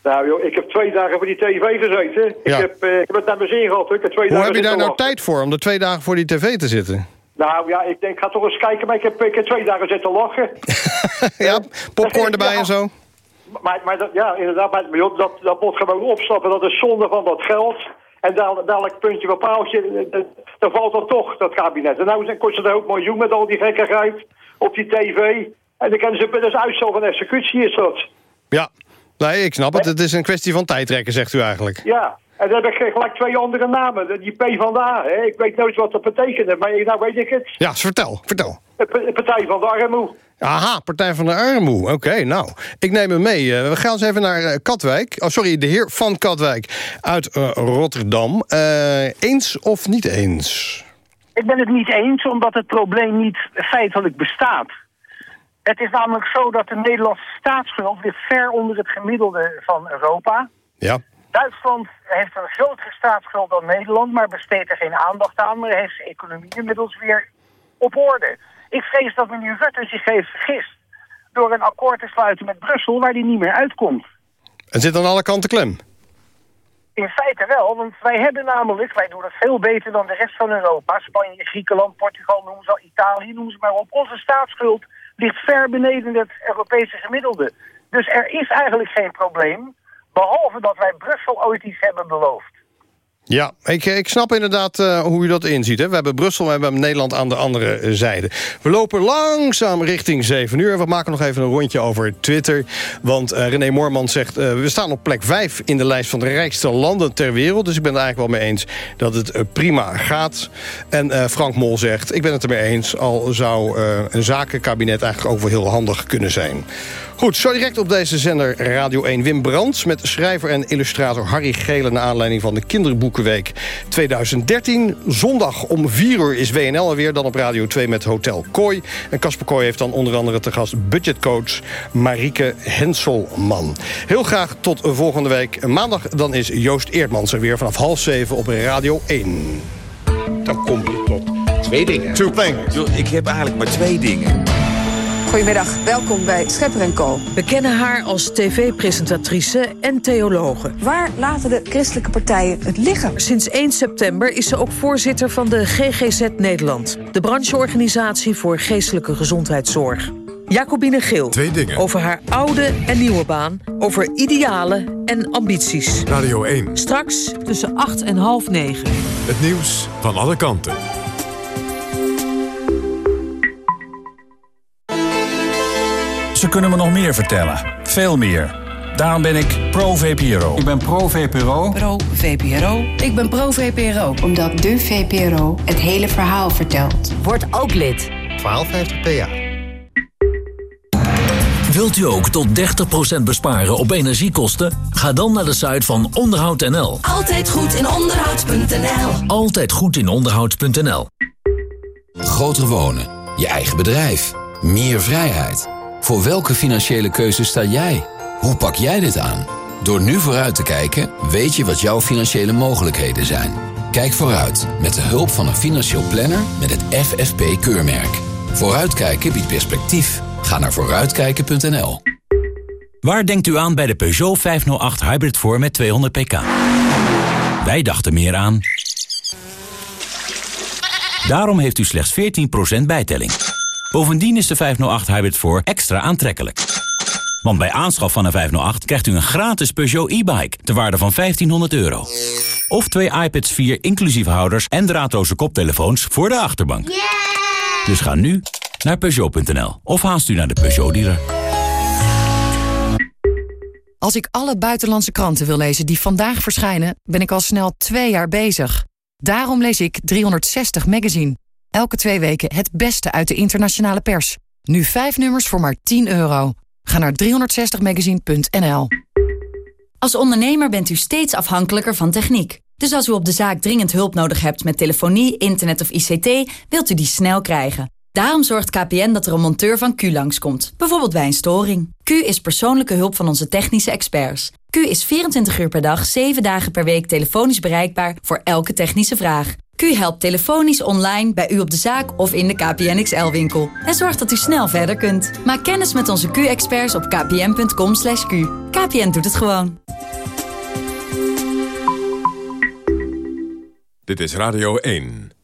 Nou joh, ik heb twee dagen voor die tv gezeten. Ja. Ik, heb, ik heb het naar mijn zin gehad. Ik heb twee Hoe dagen heb je daar nou wachten. tijd voor om er twee dagen voor die tv te zitten? Nou ja, ik denk, ik ga toch eens kijken, maar ik heb, ik heb twee dagen zitten lachen. ja, popcorn erbij ja. en zo? Maar, maar dat, ja, inderdaad, maar, joh, dat, dat moet gewoon opstappen. Dat is zonde van dat geld. En dadelijk, dadelijk puntje paaltje, dan valt dat toch, dat kabinet. En nou kost het ook miljoen met al die gekkigheid op die tv. En dan kennen ze, dat is uitstel van executie, is dat. Ja, nee, ik snap het. Het is een kwestie van tijdrekken, zegt u eigenlijk. Ja, en dan heb ik gelijk twee andere namen. Die P van de A. Hè. Ik weet nooit wat dat betekent, maar nou weet ik het. Ja, vertel, vertel. De Partij van de Armoe. Aha, Partij van de Armoe. Oké, okay, nou, ik neem hem mee. Uh, we gaan eens even naar uh, Katwijk. Oh, sorry, de heer van Katwijk uit uh, Rotterdam. eens of niet eens? Ik ben het niet eens, omdat het probleem niet feitelijk bestaat. Het is namelijk zo dat de Nederlandse staatsschuld ligt ver onder het gemiddelde van Europa. Ja. Duitsland heeft een grotere staatsschuld dan Nederland, maar besteedt er geen aandacht aan. Maar heeft zijn economie inmiddels weer op orde. Ik vrees dat meneer Rutte zich heeft vergist door een akkoord te sluiten met Brussel waar hij niet meer uitkomt. En zit aan alle kanten klem? In feite wel, want wij hebben namelijk, wij doen het veel beter dan de rest van Europa. Spanje, Griekenland, Portugal, noem ze al, Italië, noem ze maar op. Onze staatsschuld ligt ver beneden het Europese gemiddelde. Dus er is eigenlijk geen probleem. Behalve dat wij Brussel ooit iets hebben beloofd. Ja, ik, ik snap inderdaad uh, hoe u dat inziet. Hè. We hebben Brussel, we hebben Nederland aan de andere uh, zijde. We lopen langzaam richting 7 uur. We maken nog even een rondje over Twitter. Want uh, René Moorman zegt... we staan op plek 5 in de lijst van de rijkste landen ter wereld. Dus ik ben het eigenlijk wel mee eens dat het prima gaat. En Frank Mol zegt... ik ben het er mee eens, al zou een zakenkabinet eigenlijk ook wel heel handig kunnen zijn. Goed, zo direct op deze zender Radio 1 Wim Brands... met schrijver en illustrator Harry Gele... naar aanleiding van de Kinderboekenweek 2013. Zondag om 4 uur is WNL alweer, dan op Radio 2 met Hotel Kooi. En Casper Kooi heeft dan onder andere te gast budgetcoach Marieke Henselman. Heel graag tot volgende week. Maandag dan is Joost Eerdmans er weer vanaf half zeven op Radio 1. Dan kom je tot twee dingen. Two things. Ik heb eigenlijk maar twee dingen. Goedemiddag, welkom bij Schepper Co. We kennen haar als tv-presentatrice en theologe. Waar laten de christelijke partijen het liggen? Sinds 1 september is ze ook voorzitter van de GGZ Nederland... de brancheorganisatie voor geestelijke gezondheidszorg. Jacobine Geel. Twee dingen. Over haar oude en nieuwe baan. Over idealen en ambities. Radio 1. Straks tussen 8 en half 9. Het nieuws van alle kanten. Ze kunnen me nog meer vertellen. Veel meer. Daarom ben ik pro-VPRO. Ik ben pro-VPRO. Pro-VPRO. Ik ben pro-VPRO. Omdat de VPRO het hele verhaal vertelt. Word ook lid. 1250 PA. Wilt u ook tot 30% besparen op energiekosten? Ga dan naar de site van onderhoud.nl. Altijd goed in onderhoud.nl. Altijd goed in onderhoud.nl. Groter wonen. Je eigen bedrijf. Meer vrijheid. Voor welke financiële keuze sta jij? Hoe pak jij dit aan? Door nu vooruit te kijken, weet je wat jouw financiële mogelijkheden zijn. Kijk vooruit met de hulp van een financieel planner met het FFP-keurmerk. Vooruitkijken biedt perspectief. Ga naar vooruitkijken.nl. Waar denkt u aan bij de Peugeot 508 Hybrid voor met 200 pk? Wij dachten meer aan... Daarom heeft u slechts 14% bijtelling. Bovendien is de 508 Hybrid voor extra aantrekkelijk. Want bij aanschaf van een 508 krijgt u een gratis Peugeot e-bike... ter waarde van 1500 euro. Of twee iPads 4 inclusief houders en draadloze koptelefoons voor de achterbank. Dus ga nu naar Peugeot.nl of haast u naar de Peugeot-dealer. Als ik alle buitenlandse kranten wil lezen die vandaag verschijnen... ben ik al snel twee jaar bezig. Daarom lees ik 360 Magazine. Elke twee weken het beste uit de internationale pers. Nu vijf nummers voor maar 10 euro. Ga naar 360magazine.nl Als ondernemer bent u steeds afhankelijker van techniek. Dus als u op de zaak dringend hulp nodig hebt met telefonie, internet of ICT... wilt u die snel krijgen. Daarom zorgt KPN dat er een monteur van Q langskomt. Bijvoorbeeld bij een storing. Q is persoonlijke hulp van onze technische experts. Q is 24 uur per dag, 7 dagen per week telefonisch bereikbaar voor elke technische vraag. Q helpt telefonisch online bij u op de zaak of in de KPN XL-winkel. En zorgt dat u snel verder kunt. Maak kennis met onze Q-experts op kpn.com. /q. KPN doet het gewoon. Dit is Radio 1.